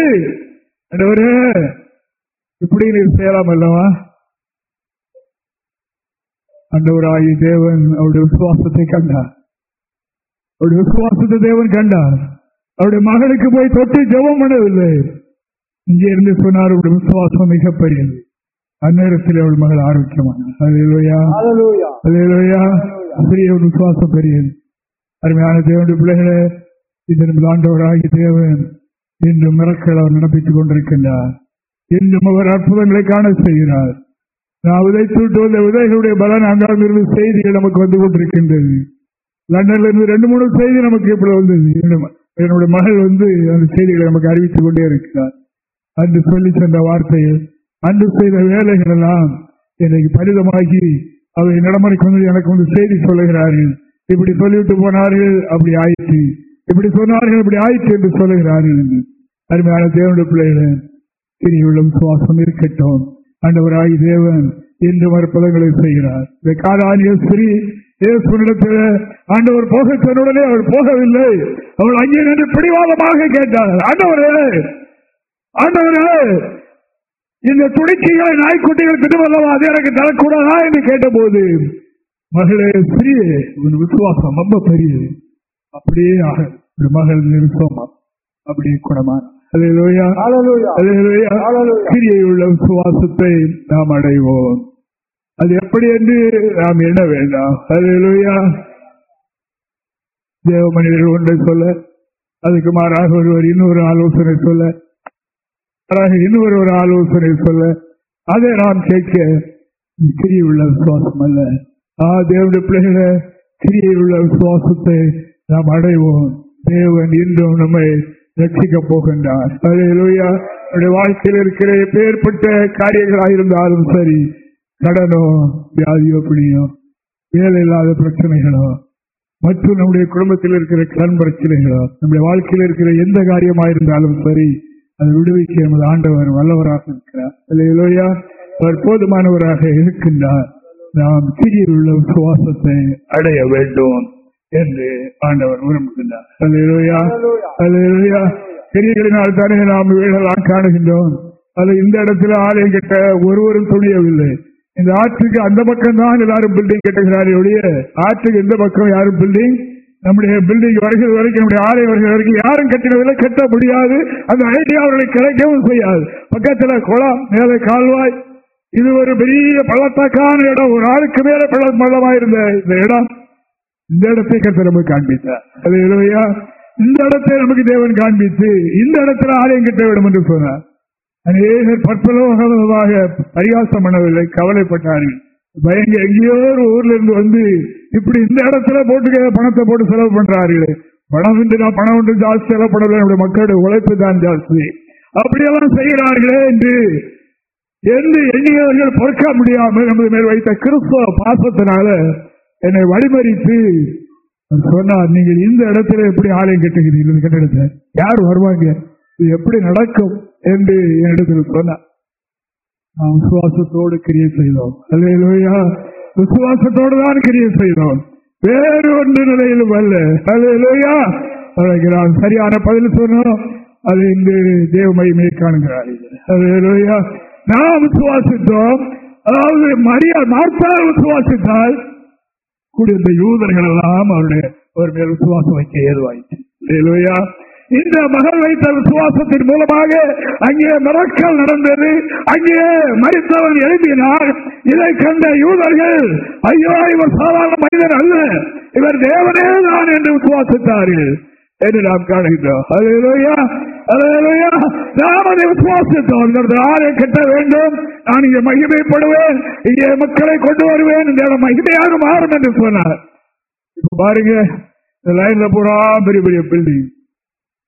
இப்படி நீர் செய்யலாம் அல்லவா? அண்டவராகி தேவன் அவருடைய விசுவாசத்தை கண்டார். அவருடைய விசுவாசத்தை தேவன் கண்டார். அவருடைய மகனுக்கு போய் தொட்டு ஜெபம் பண்ணவில்லை. இங்கே இருந்து சொன்னார் அவருடைய விசுவாசம் மிகப்பெரியது. அந்நேரத்தில் அவள் மகள் ஆரோக்கியமானார். அல்லேலூயா பெரிய விசுவாசம் பெரியது அருமையான தேவனுடைய பிள்ளைகளே இதன் ஆண்டவராகி தேவன் இன்றும் மிரக்கள் அவர் நடப்பித்துக் கொண்டிருக்கின்றார். இன்றும் அவர் அற்புதங்களை காண செய்கிறார். நான் விதைத்து வந்த விதைகளுடைய பலன் அங்காங்கிருந்து செய்திகள் நமக்கு வந்து கொண்டிருக்கின்றது. லண்டன்ல இருந்து ரெண்டு மூணு செய்தி நமக்கு இப்படி வந்தது. என்னுடைய- என்னுடைய மகள் வந்து அந்த செய்திகளை நமக்கு அறிவித்துக் கொண்டே இருக்கிறார். அன்று சொல்லி சென்ற வார்த்தைகள் அன்று செய்த வேலைகள் எல்லாம் எனக்கு பரிதமாகி அவை நடமுறைக்கு வந்து எனக்கு வந்து செய்தி சொல்லுகிறார்கள். இப்படி சொல்லிவிட்டு போனார்கள் அப்படி ஆயிற்று. இப்படி சொன்னார்கள் இப்படி ஆயிற்று என்று சொல்லுகிறார்கள் என்று. அருமையான தேவனுடைய பிள்ளைகளே சிறியுள்ள விசுவாசம் இருக்கட்டும். அண்டவராகி தேவன் இன்று மறுப்பதங்களை செய்கிறார். இந்த காலானிய ஸ்ரீ இயேசுனிடத்தில் ஆண்டவர் போக சொன்னுடனே அவள் போகவில்லை. அவள் அங்கே நின்று பிடிவாதமாக கேட்டார் ஆண்டவரே ஆண்டவரே இந்த துணிக்கைகளை நாய்க்குட்டிகள் திட்டமல்லவா அது எனக்கு தரக்கூடாதா என்று கேட்டபோது மகளே சிறிய உன் விசுவாசம் ரொம்ப பெரியது. அப்படியே ஆக மகள் விசுவாசம் அப்படியே குணமான. உள்ள விசுவாசத்தை நாம் அடைவோம். அது எப்படி என்று நாம் எண்ண வேண்டாம். அல்லேலூயா தேவ மனிதர்கள் ஒன்றை சொல்ல அதுக்கு மாறாக ஒருவர் இன்னொரு ஆலோசனை சொல்ல இன்னொரு ஒரு ஆலோசனை சொல்ல அதை நாம் கேட்க சிறிய உள்ள விசுவாசம் அல்ல. ஆ தேவனுடைய பிள்ளைகளை சிறிய உள்ள விசுவாசத்தை நாம் அடைவோம். தேவன் இன்றும் நம்மை ரட்சிக்கப் போகின்றார். அல்லேலூயா நம்முடைய வாழ்க்கையில் இருக்கிற பேர்பட்ட காரியங்களாயிருந்தாலும் சரி கடனோ வியாதியோ பிணியோ வேலை இல்லாத பிரச்சனைகளோ மற்றும் நம்முடைய குடும்பத்தில் இருக்கிற கடன் பிரச்சனைகளோ நம்முடைய வாழ்க்கையில் இருக்கிற எந்த காரியமாக இருந்தாலும் சரி அதை விடுவிக்க எமது ஆண்டவர் வல்லவராக இருக்கிறார். அல்லேலூயா. அவர் போதுமானவராக இருக்கின்றார். நாம் சிறியில் உள்ள விசுவாசத்தை அடைய வேண்டும் என்று ஆண்டவர் விரும்புகின்றார். அல்லேலூயா. அல்லேலூயா. பெரியகளினால் தானே நாம் வீடெல்லாம் காணுகின்றோம். அது இந்த இடத்துல ஆலயம் கட்ட ஒருவரும் துணியவில்லை. இந்த ஆற்றுக்கு அந்த பக்கம் தான் எல்லாரும் பில்டிங் கட்டுகிறாரே ஒழிய ஆற்றுக்கு இந்த பக்கம் யாரும் பில்டிங் நம்முடைய பில்டிங் வருகிறது வரைக்கும் நம்முடைய ஆலயம் வருகிற வரைக்கும் யாரும் கட்டினதில்லை கட்ட முடியாது. அந்த ஐடியா அவர்களுக்கு கிடைக்கவும் செய்யாது. பக்கத்தில் குளம் மேலே கால்வாய். இது ஒரு பெரிய பள்ளத்தாக்கான இடம். ஒரு ஆளுக்கு மேலே பள்ள பள்ளமாயிருந்த இந்த இடம். இந்த இடத்தை கத்த நமக்கு காண்பித்தார். அது இல்லையா இந்த இடத்தை நமக்கு தேவன் காண்பித்து இந்த இடத்துல ஆலயம் கட்ட வேண்டும் என்று சொன்னார். அநேகர் பற்பலோகமாக பரிகாசம் பண்ணவில்லை கவலைப்பட்டார்கள். பயங்க எங்கேயோ ஒரு ஊர்ல இருந்து வந்து இப்படி இந்த இடத்துல போட்டு பணத்தை போட்டு செலவு பண்றார்களே. பணம் என்று நான் பணம் ஒன்று ஜாஸ்தி செலவு பண்ணவில்லை நம்முடைய மக்களுடைய உழைப்பு தான் ஜாஸ்தி. அப்படியெல்லாம் செய்கிறார்களே என்று என்று எண்ணியவர்கள் பொறுக்க முடியாமல் நமது மேல் வைத்த கிறிஸ்தவ பாசத்தினால என்னை வழிமறித்து சொன்னார் நீங்கள் இந்த இடத்துல எப்படி ஆலயம் கட்டுகிறீர்கள்? கட்டிடத்தை யார் வருவாங்க? இது எப்படி நடக்கும்? என்று என்னிடத்தில் சொன்னார். நாம் விசுவாசத்தோடு கிரியை செய்தோம். அல்லையா விசுவாசத்தோடு தான் கிரியை செய்தோம். வேறு ஒன்று நிலையிலும் அல்ல. அல்லையா அழைக்கிறான் சரியான பதில் சொன்னோம். அது இன்று தேவ மகிமையை காணுகிறார்கள் அல்லையா நாம் விசுவாசித்தோம். அதாவது மரியா மார்த்தால் விசுவாசித்தால் கூடிய இந்த யூதர்கள் எல்லாம் அவருடைய ஒரு மேல் விசுவாசம் வைக்க ஏதுவாயிற்று. இந்த மகள் வைத்த விசுவாசத்தின் மூலமாக அங்கே மறக்கல் நடந்தது. அங்கே மறித்தவன் எழுப்பினார் இதை கண்ட யூதர்கள் ஐயோ இவர் சாதாரண மனிதர் அல்ல. இவர் தேவனே தான் என்று விசுவாசித்தார்கள். என்று நாம் காணுகின்றோம். விசுவாசித்தோம். இந்த கட்ட வேண்டும். நான் இங்கே மகிமைப்படுவேன். இங்கே மக்களை கொண்டு வருவேன். இந்த இடம் மகிமையாக மாறும் என்று சொன்னார். இப்ப பாருங்க இந்த லைன்ல பூரா பெரிய பெரிய பில்டிங்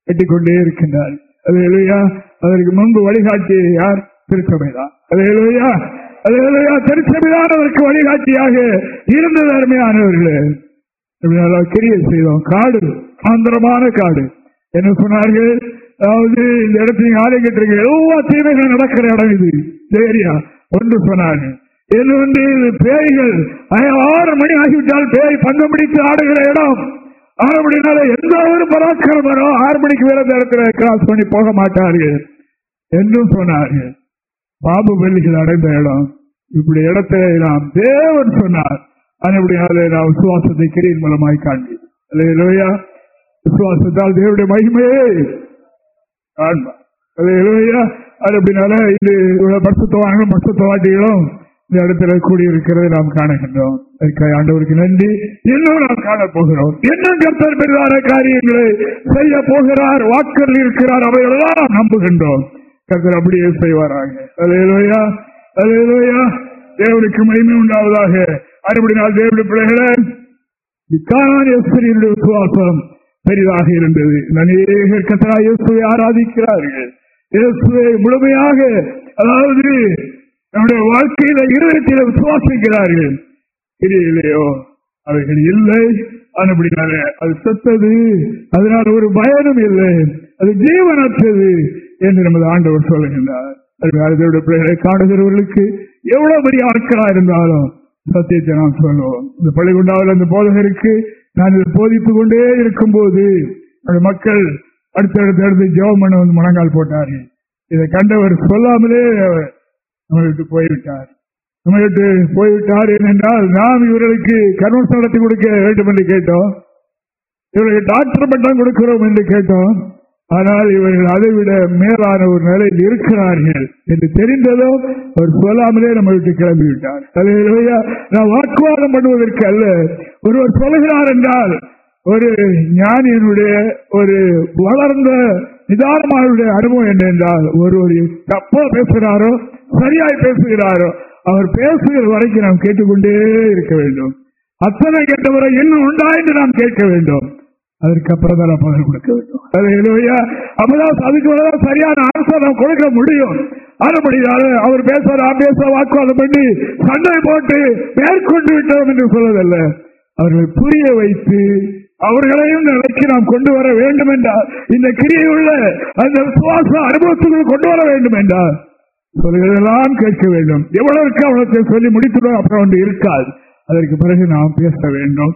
கட்டிக்கொண்டே இருக்கின்றார். அது எழுயா அதற்கு முன்பு வழிகாட்டியது யார்? திருச்சபைதான் அது எழுயா அது எழுயா திருச்சபைதான் அதற்கு வழிகாட்டியாக இருந்தது அருமையானவர்களே. கிரியை செய்தோம். காடு ஆந்திரமான காடு. என்ன சொன்னார்கள்? அதாவது இந்த இடத்துல ஆலை இருக்க எல்லா தீமைகள் நடக்கிற இடம் இது. சரியா? ஒன்று சொன்னாங்க. இது வந்து பேய்கள் ஆறு மணி ஆகிவிட்டால் பேய் பங்கம் பிடித்து ஆடுகிற இடம். ஆறு மணினால எந்த ஒரு பராக்கிரமரோ ஆறு மணிக்கு வேற நேரத்தில் கிராஸ் பண்ணி போக மாட்டார்கள் என்றும் சொன்னார்கள். பாபு பள்ளிகள் அடைந்த இடம் இப்படி இடத்தை நாம் தேவன் சொன்னார். அதுபடியாலே நாம் விசுவாசத்தை கிரியின் மூலமாய் காண்பி இல்லையா விசுவாசத்தால் தேவடைய மகிமையே. காண்பார் இல்லையா அது அப்படினால இது பட்சத்தவான்களும் பட்சத்தவாட்டிகளும் இந்த இடத்துல கூடியிருக்கிறதை நாம் காணுகின்றோம். ஆண்டவருக்கு நன்றி. இன்னும் நாம் காண போகிறோம். இன்னும் கர்த்தர் பெரிதான காரியங்களை செய்ய போகிறார் வாக்கள் இருக்கிறார் அவைகளெல்லாம் நம்புகின்றோம். கர்த்தர் அப்படியே செய்வாராக. அலையலோயா அலையலோயா தேவனுக்கு மகிமை உண்டாவதாக. அறுபடினால் தேவனுடைய பிள்ளைகளே காணானியஸ்வரியுடைய விசுவாசம் பெரிதாக இருந்தது. அநேகர் கத்தரா இயேசுவை ஆராதிக்கிறார்கள். இயேசுவை முழுமையாக அதாவது நம்முடைய வாழ்க்கையில இருதயத்தில விசுவாசிக்கிறார்கள். இல்லையோ அவைகள் இல்லை. அதுபடினால அது செத்தது. அதனால் ஒரு பயனும் இல்லை. அது ஜீவனற்றது என்று நமது ஆண்டவர் சொல்லுகின்றார். அதனுடைய பிள்ளைகளை காணுகிறவர்களுக்கு எவ்வளவு பெரிய ஆட்களா இருந்தாலும் சத்தியத்தை நாம் சொல்லுவோம். இந்த பள்ளிகுண்டாவில் அந்த போதகருக்கு நான் இதை போதித்துக் கொண்டே இருக்கும் போது மக்கள் அடுத்தடுத்து அடுத்து ஜெபம் பண்ண வந்து முழங்கால் போட்டார்கள். இதை கண்டவர் சொல்லாமலே நம்ம விட்டு போய்விட்டார். நம்ம விட்டு போய்விட்டார் ஏனென்றால் நாம் இவர்களுக்கு கன்வர்ஸ் நடத்தி கொடுக்க வேண்டும் என்று கேட்டோம். இவர்களுக்கு டாக்டர் பட்டம் கொடுக்கிறோம் என்று கேட்டோம். ஆனால் இவர்கள் அதைவிட மேலான ஒரு நிலையில் இருக்கிறார்கள் என்று தெரிந்ததும் அவர் சொல்லாமலே நம்ம விட்டு கிளம்பிவிட்டார். நான் வாக்குவாதம் பண்ணுவதற்கு அல்ல. ஒருவர் சொல்கிறார் என்றால் ஒரு ஞானியனுடைய ஒரு வளர்ந்த நிதானமானுடைய அனுபவம் என்னென்றால் ஒருவர் ஒரு தப்பா பேசுகிறாரோ சரியாய் பேசுகிறாரோ அவர் பேசுகிற வரைக்கும் நாம் கேட்டுக்கொண்டே இருக்க வேண்டும். அத்தனை கேட்டவரை இன்னும் உண்டா என்று நாம் கேட்க வேண்டும். அதற்கு அப்புறம் தான் பதில் கொடுக்க வேண்டும். அப்பதான் அதுக்கு வரதான் சரியான ஆன்சர் நாம் கொடுக்க முடியும். அதுபடியால அவர் பேச நான் பேச வாக்குவாதம் பண்ணி சண்டை போட்டு மேற்கொண்டு விட்டோம் என்று சொல்வதல்ல அவர்களை புரிய வைத்து அவர்களையும் நிலைக்கு நாம் கொண்டு வர வேண்டும் என்றால் இந்த கிரியை உள்ள அந்த விசுவாச அனுபவத்துக்குள் கொண்டு வர வேண்டும் என்றால் சொல்கிறதெல்லாம் கேட்க வேண்டும். எவ்வளவுக்கு அவ்வளோ சொல்லி முடித்துடும் அப்புறம் ஒன்று இருக்காது அதற்கு பிறகு நாம் பேச வேண்டும்.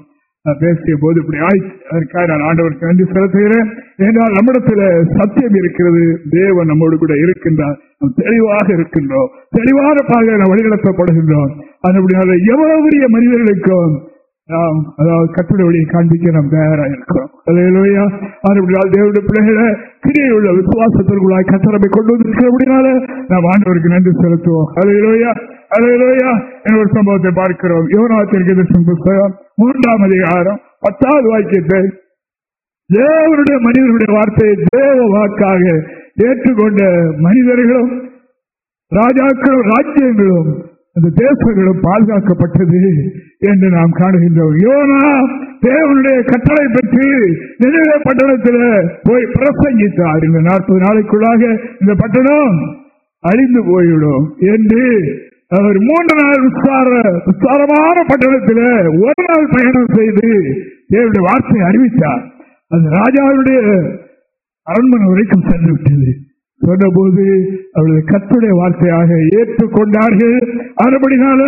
பேசிய போது இப்படி ஆயிடுச்சு அதற்காக நான் ஆண்டவருக்கு நன்றி செலுத்துகிறேன். என்றால் நம்மிடத்துல சத்தியம் இருக்கிறது. தேவன் நம்மோடு கூட இருக்கின்றார். தெளிவாக இருக்கின்றோம். தெளிவான பாக நாம் வழிநடத்தப்படுகின்றோம். அதுபடியாக எவ்வளவு பெரிய மனிதர்களுக்கும் நாம் அதாவது கட்டிட வழியை காண்பிக்க நாம் தயாராக இருக்கிறோம். அதையிலோயா அதுபடியால் தேவனுடைய பிள்ளைகளை கிரியை உள்ள விசுவாசத்திற்குள்ளாய் கத்தரமை கொண்டு வந்திருக்கிறபடினால நாம் ஆண்டவருக்கு நன்றி செலுத்துவோம். அதையிலோயா அதையிலோயா என்ற ஒரு சம்பவத்தை பார்க்கிறோம். யோனாத்திற்கு புஸ்தகம் மூன்றாம் அதிகாரம் பத்தாவது வாக்கியத்தை தேவனுடைய மனிதனுடைய வார்த்தையை தேவ வாக்காக ஏற்றுக்கொண்ட மனிதர்களும் ராஜாக்களும் ராஜ்யங்களும் அந்த தேசங்களும் பாதுகாக்கப்பட்டது என்று நாம் காணுகின்றோம். யோனா தேவனுடைய கட்டளை பெற்று நினைவே பட்டணத்தில் போய் பிரசங்கித்தார். இந்த நாற்பது நாளைக்குள்ளாக இந்த பட்டணம் அழிந்து போய்விடும் என்று அவர் மூன்று நாள் விசார உற்சாரமான பட்டணத்தில் ஒரு நாள் பயணம் செய்து தேவனுடைய வார்த்தையை அறிவித்தார். அந்த ராஜாவுடைய அரண்மனை வரைக்கும் சென்று விட்டது சொன்னபோது அவர்கள் கத்துடைய வார்த்தையாக ஏற்றுக்கொண்டார்கள். அதுபடினால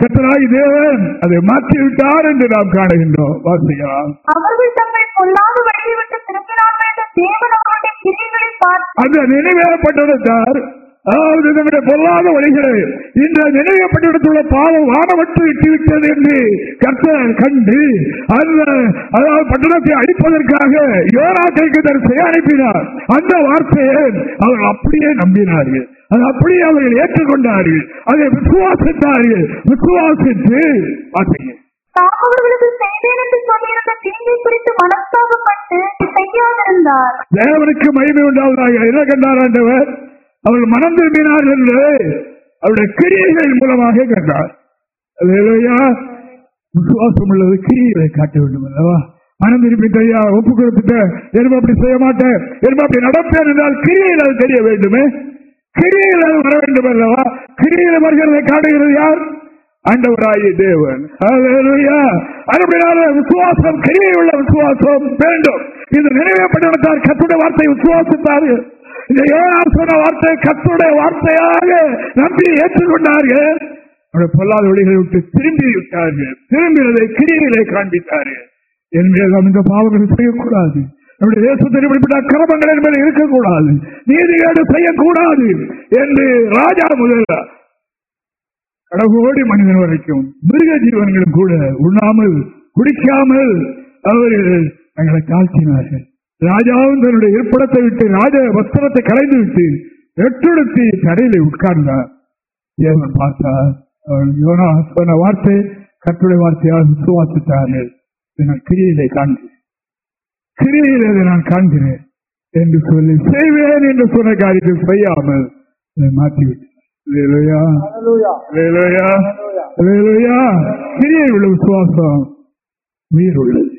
கத்தராகி தேவன் அதை மாற்றிவிட்டார் என்று நாம் காணுகின்றோம். வாசிக்கலாம் அவர்கள் தங்கள் பொல்லாத வழியை விட்டு திரும்பினார்கள் என்று தேவன் அவருடைய கிரிகளை பார்த்து அந்த நினைவேறப்பட்டிருந்தார் அதாவது நம்முடைய பொல்லாத வழிகளை. இந்த நினைவேற்பட்டிடத்துள்ள பாவம் வானவற்று விட்டுவிட்டது என்று கர்த்தர் கண்டு அந்த அதாவது பட்டணத்தை அழிப்பதற்காக யோனாட்டைக்கு தரிசை அனுப்பினார். அந்த வார்த்தையை அவர்கள் அப்படியே நம்பினார்கள். அது அப்படியே அவர்கள் ஏற்றுக்கொண்டார்கள். அதை விசுவாசித்தார்கள். விசுவாசித்து பார்த்தீங்க அவர்களுக்கு செய்தேன் என்று சொல்லியிருந்த தீங்கை குறித்து மனஸ்தாபப்பட்டு செய்யாதிருந்தார். தேவனுக்கு மகிமை உண்டாவதாக. என்ன கண்டார் ஆண்டவர்? அவர்கள் மனம் திரும்பினார் என்று அவருடைய கிரியைகள் மூலமாக கண்டார் விசுவாசம் உள்ளது கிரியைகளை காட்ட வேண்டும் அல்லவா? மனம் திரும்பிட்டையா ஒப்பு கொடுத்துட்ட எருமை அப்படி செய்ய மாட்டேன் எருமை அப்படி நடப்பேன் என்றால் கிரியையில் அது தெரிய வேண்டுமே? கிரியையில் அது வர வேண்டும் அல்லவா? கிரியையில் வருகிறதை காட்டுகிறது யார்? ஆண்டவராய தேவன். விசுவாசம் கிரியை உள்ள விசுவாசம் வேண்டும். இது நினைவேப்பட்டார் கத்துடைய வார்த்தை விசுவாசித்தார்கள். இந்த சொன்ன வார்த்தை கத்துடைய வார்த்தையாக நம்பி ஏற்றுக்கொண்டார்கள். பொல்லாத வழிகளை விட்டு திரும்பி விட்டார்கள். திரும்பினதை கிரியிலே காண்பித்தார்கள். என் மீது நாம் இந்த பாவங்கள் செய்யக்கூடாது. நம்முடைய தேசத்தில் இப்படிப்பட்ட கிரமங்கள் என்பது இருக்கக்கூடாது. நீதிகேடு செய்யக்கூடாது என்று ராஜா முதல்ல கடவுளோடி மனிதன் வரைக்கும் மிருக ஜீவன்களும் கூட உண்ணாமல் குடிக்காமல் அவர்கள் தங்களை தாழ்த்தினார்கள். ராஜாவும் தன்னுடைய இருப்பிடத்தை விட்டு ராஜ வஸ்திரத்தை கலைந்து விட்டு எட்டுடுத்தி தரையில உட்கார்ந்தார். தேவன் பார்த்தார். யோனா சொன்ன வார்த்தை கட்டுரை வார்த்தையால் விசுவாசித்தார்கள். நான் கிரியிலே காண்கிறேன். கிரியிலே நான் காண்கிறேன். என்று சொல்லி செய்வேன் என்று சொன்ன காரியத்தை செய்யாமல் ஹalleluya. கிரியை உள்ள விசுவாசம் உயிர் உள்ளது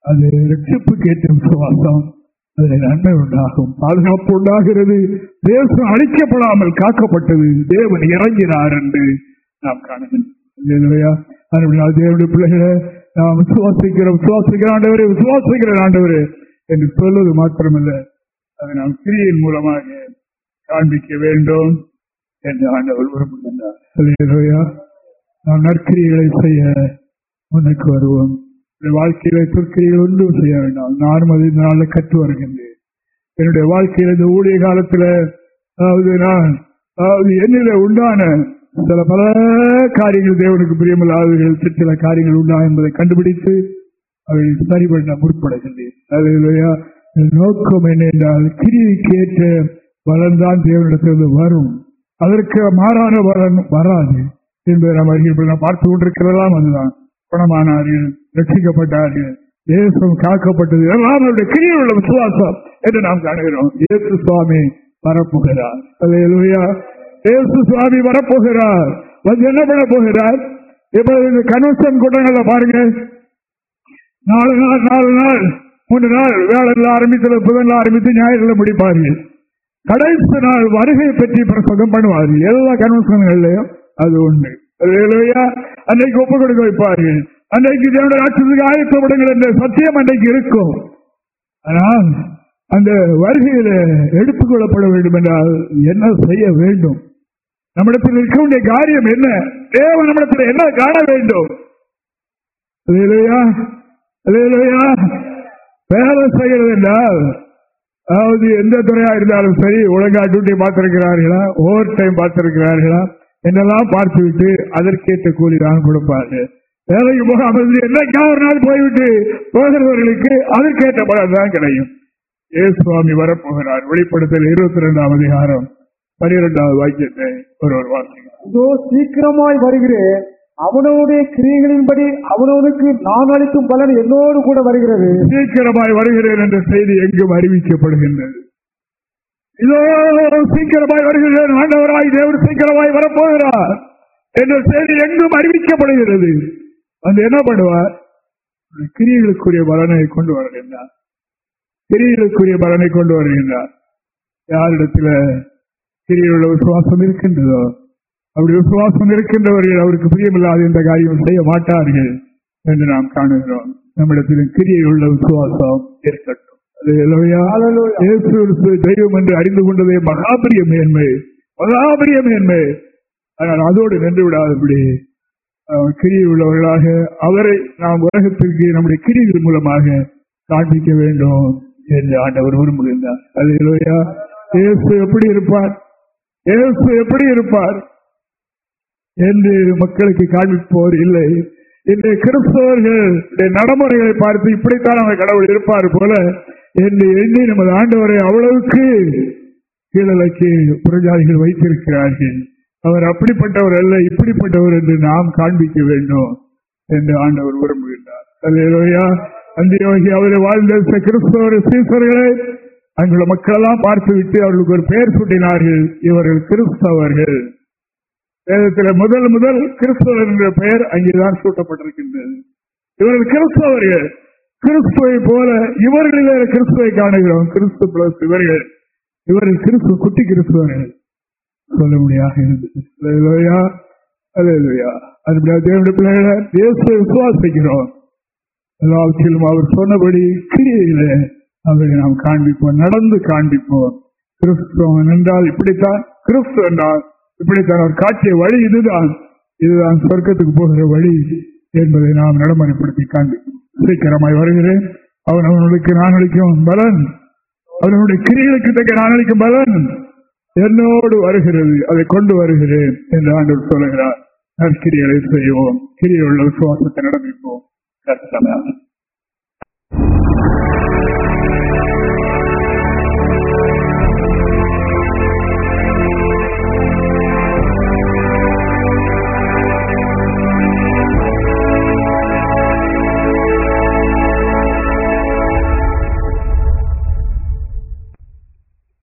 அது ரட்சிப்புக்கு கேட்ட விசுவாசம். அதில் நன்மை உண்டாகும். பாதுகாப்பு உண்டாகிறது. தேசம் அழிக்கப்படாமல் காக்கப்பட்டது. தேவன் இறங்கினார் என்று நாம் காணுகிறோம். தேவனுடைய பிள்ளைகளை நாம் விசுவாசிக்கிற விசுவாசிக்கிற ஆண்டவரே விசுவாசிக்கிற ஆண்டவரே என்று சொல்வது மாத்திரமல்ல. அதை நாம் கிரியின் மூலமாக காண்பிக்க வேண்டும் என்று ஆண்டவர் விரும்புகின்றார். நாம் நற்கிரிகளை செய்ய முன்னுக்கு வருவோம். வாழ்க்கையில துர்க்கிரிகள் ஒன்றும் செய்ய வேண்டாம். நானும் அது இந்த நாளில் கற்று வருகின்றேன். என்னுடைய வாழ்க்கையில இந்த ஊழிய காலத்துல அதாவது நான் அதாவது என்னில உண்டான சில பல காரியங்கள் தேவனுக்கு பிரியமில்லாதவர்கள் சில காரியங்கள் உண்டா என்பதை கண்டுபிடித்து அவை சரி பண்ண முற்படுகின்றேன். அல்லேலூயா. என் நோக்கம் என்ன என்றால் கிரிவிக்கு ஏற்ற பலன்தான் தேவனிடத்திலிருந்து வரும். அதற்கு மாறான பலன் வராது. என்பதை நாம் அறிஞர்கள் நாம் பார்த்து கொண்டிருக்கிறதெல்லாம் அதுதான். குணமானார்கள் ரட்சிக்கப்பட்டார்கள். தேசம் காக்கப்பட்டது. எல்லாம் அவருடைய கிரியில் உள்ள விசுவாசம் என்று நாம் காணுகிறோம். இயேசு சுவாமி வரப்போகிறார். அல்லையா இயேசு சுவாமி வரப்போகிறார். வந்து என்ன பண்ண போகிறார்? இப்ப இந்த கன்வென்ஷன் கூட்டங்களில் பாருங்க. நாலு நாள் நாலு நாள் மூன்று நாள் வேலையில் ஆரம்பித்து புதன்ல ஆரம்பித்து ஞாயிறுல முடிப்பார்கள். கடைசி நாள் வருகை பற்றி பிரசங்கம் பண்ணுவார்கள். எல்லா கன்வென்ஷன்கள்லயும் அது உண்டு. அன்னைக்கு ஒப்பு கொடுக்க வைப்பார்கள். அன்றைக்கு தேவனுடைய ராட்சத்துக்கு ஆயத்தப்படுங்கள் என்ற சத்தியம் அன்றைக்கு இருக்கும். ஆனால் அந்த வருகையில எடுத்துக் கொள்ளப்பட வேண்டும் என்றால் என்ன செய்ய வேண்டும்? நம்மிடத்தில் இருக்க வேண்டிய காரியம் என்ன? தேவ நம்மிடத்தில் என்ன காண வேண்டும்? வேலை செய்கிறது என்றால் அதாவது எந்த துறையா இருந்தாலும் சரி ஒழுங்கா டியூட்டி பார்த்திருக்கிறார்களா? ஓவர் டைம் பார்த்திருக்கிறார்களா? என்னெல்லாம் பார்த்துவிட்டு அதற்கேற்ற கூலி தான் கொடுப்பார்கள். வேலைக்கு போகாமல் என்னைக்கா ஒரு நாள் போய்விட்டு போகிறவர்களுக்கு அதற்கேற்ற பலன் தான் கிடைக்கும் ஏ சுவாமி வரப்போகிறார். வெளிப்படுத்தல் இருபத்தி ரெண்டாம் அதிகாரம் பனிரெண்டாவது வாக்கியத்தை ஒருவர் வாசிக்கிறார் இதோ சீக்கிரமாய் வருகிறேன். அவனவனுடைய கிரியைகளின்படி அவனவனுக்கு நான் அளிக்கும் பலன் என்னோடு கூட வருகிறது. சீக்கிரமாய் வருகிறேன் என்ற செய்தி எங்கும் அறிவிக்கப்படுகின்றது. இதோ சீக்கிரமாய் வருகிறேன். ஆண்டவராய் தேவர் சீக்கிரமாய் வரப்போகிறார். என்ற செய்தி எங்கும் அறிவிக்கப்படுகிறது. வந்து என்ன பண்ணுவார்? கிரியைகளுக்குரிய பலனை கொண்டு வருகின்றார். கிரியைகளுக்குரிய பலனை கொண்டு வருகின்றார். யாரிடத்துல கிரியுள்ள விசுவாசம் இருக்கின்றதோ அப்படி விசுவாசம் இருக்கின்றவர்கள் அவருக்கு பிரியமில்லாத இந்த காரியம் செய்ய மாட்டார்கள் என்று நாம் காணுகிறோம். நம்மிடத்தில் கிரியை உள்ள விசுவாசம் இருக்கட்டும். அது தெய்வம் என்று அறிந்து கொண்டதே மகாபரிய மேன்மை மகாபரிய மேன்மை ஆனால் அதோடு நின்று விடாதபடி கிரியில் உள்ளவர்களாக அவரை நாம் உலகத்திற்கு நம்முடைய கிரிகள் மூலமாக காண்பிக்க வேண்டும் என்று ஆண்டவர் விரும்புகின்றார். அது இல்லையா? இயேசு எப்படி இருப்பார்? இயேசு எப்படி இருப்பார்? என்று மக்களுக்கு காண்பிப்போர் இல்லை. இன்றைய கிறிஸ்தவர்கள் நடைமுறைகளை பார்த்து இப்படித்தான் அவர் கடவுள் இருப்பார் போல என்று எண்ணி நமது ஆண்டவரை அவ்வளவுக்கு கீழலைக்கு புறஜாதிகள் வைத்திருக்கிறார்கள். அவர் அப்படிப்பட்டவர் அல்ல இப்படிப்பட்டவர் என்று நாம் காண்பிக்க வேண்டும் என்று ஆண்டவர் விரும்புகின்றார். அல்லேலூயா. அந்தியோகி அவரை வாழ்ந்த கிறிஸ்தவர் சீசர்களை அங்குள்ள மக்களெல்லாம் பார்த்துவிட்டு அவர்களுக்கு ஒரு பெயர் சூட்டினார்கள். இவர்கள் கிறிஸ்தவர்கள். வேதத்தில் முதல் முதல் கிறிஸ்தவர் என்ற பெயர் அங்கேதான் சூட்டப்பட்டிருக்கின்றது. இவர்கள் கிறிஸ்தவர்கள். கிறிஸ்துவை போல இவர்களில் கிறிஸ்துவை காணுகிறோம். கிறிஸ்து பிளஸ் இவர்கள். இவர்கள் கிறிஸ்து குட்டி கிறிஸ்துவர்கள். சொல்ல இருந்தது. அல்லேலூயா. அதுபடியாக தேவனுடைய பிள்ளைகளை இயேசுவை விசுவாசிக்கிறோம். எல்லாவற்றிலும் அவர் சொன்னபடி கிரியையிலே அவரை நாம் காண்பிப்போம் நடந்து காண்பிப்போம். கிறிஸ்துவன் என்றால் இப்படித்தான் கிறிஸ்து என்றால் இப்படித்தான் அவர் காட்டிய வழி இதுதான். இதுதான் சொர்க்கத்துக்கு போகிற வழி என்பதை நாம் நடைமுறைப்படுத்தி காண்பிப்போம். சீக்கிரமாய் வருகிறேன். அவன் அவனுக்கு நான் அளிக்கும் பலன். அவனுடைய கிரிகளுக்கு தக்க நான் அளிக்கும் பலன். என்னோடு வருகிறது அதை கொண்டு வருகிறேன் என்று ஆண்டவர் சொல்லுகிறார். நற்கிரிகளை செய்வோம். கிரியுள்ள விசுவாசத்தை நடந்திப்போம் கர்த்தனார்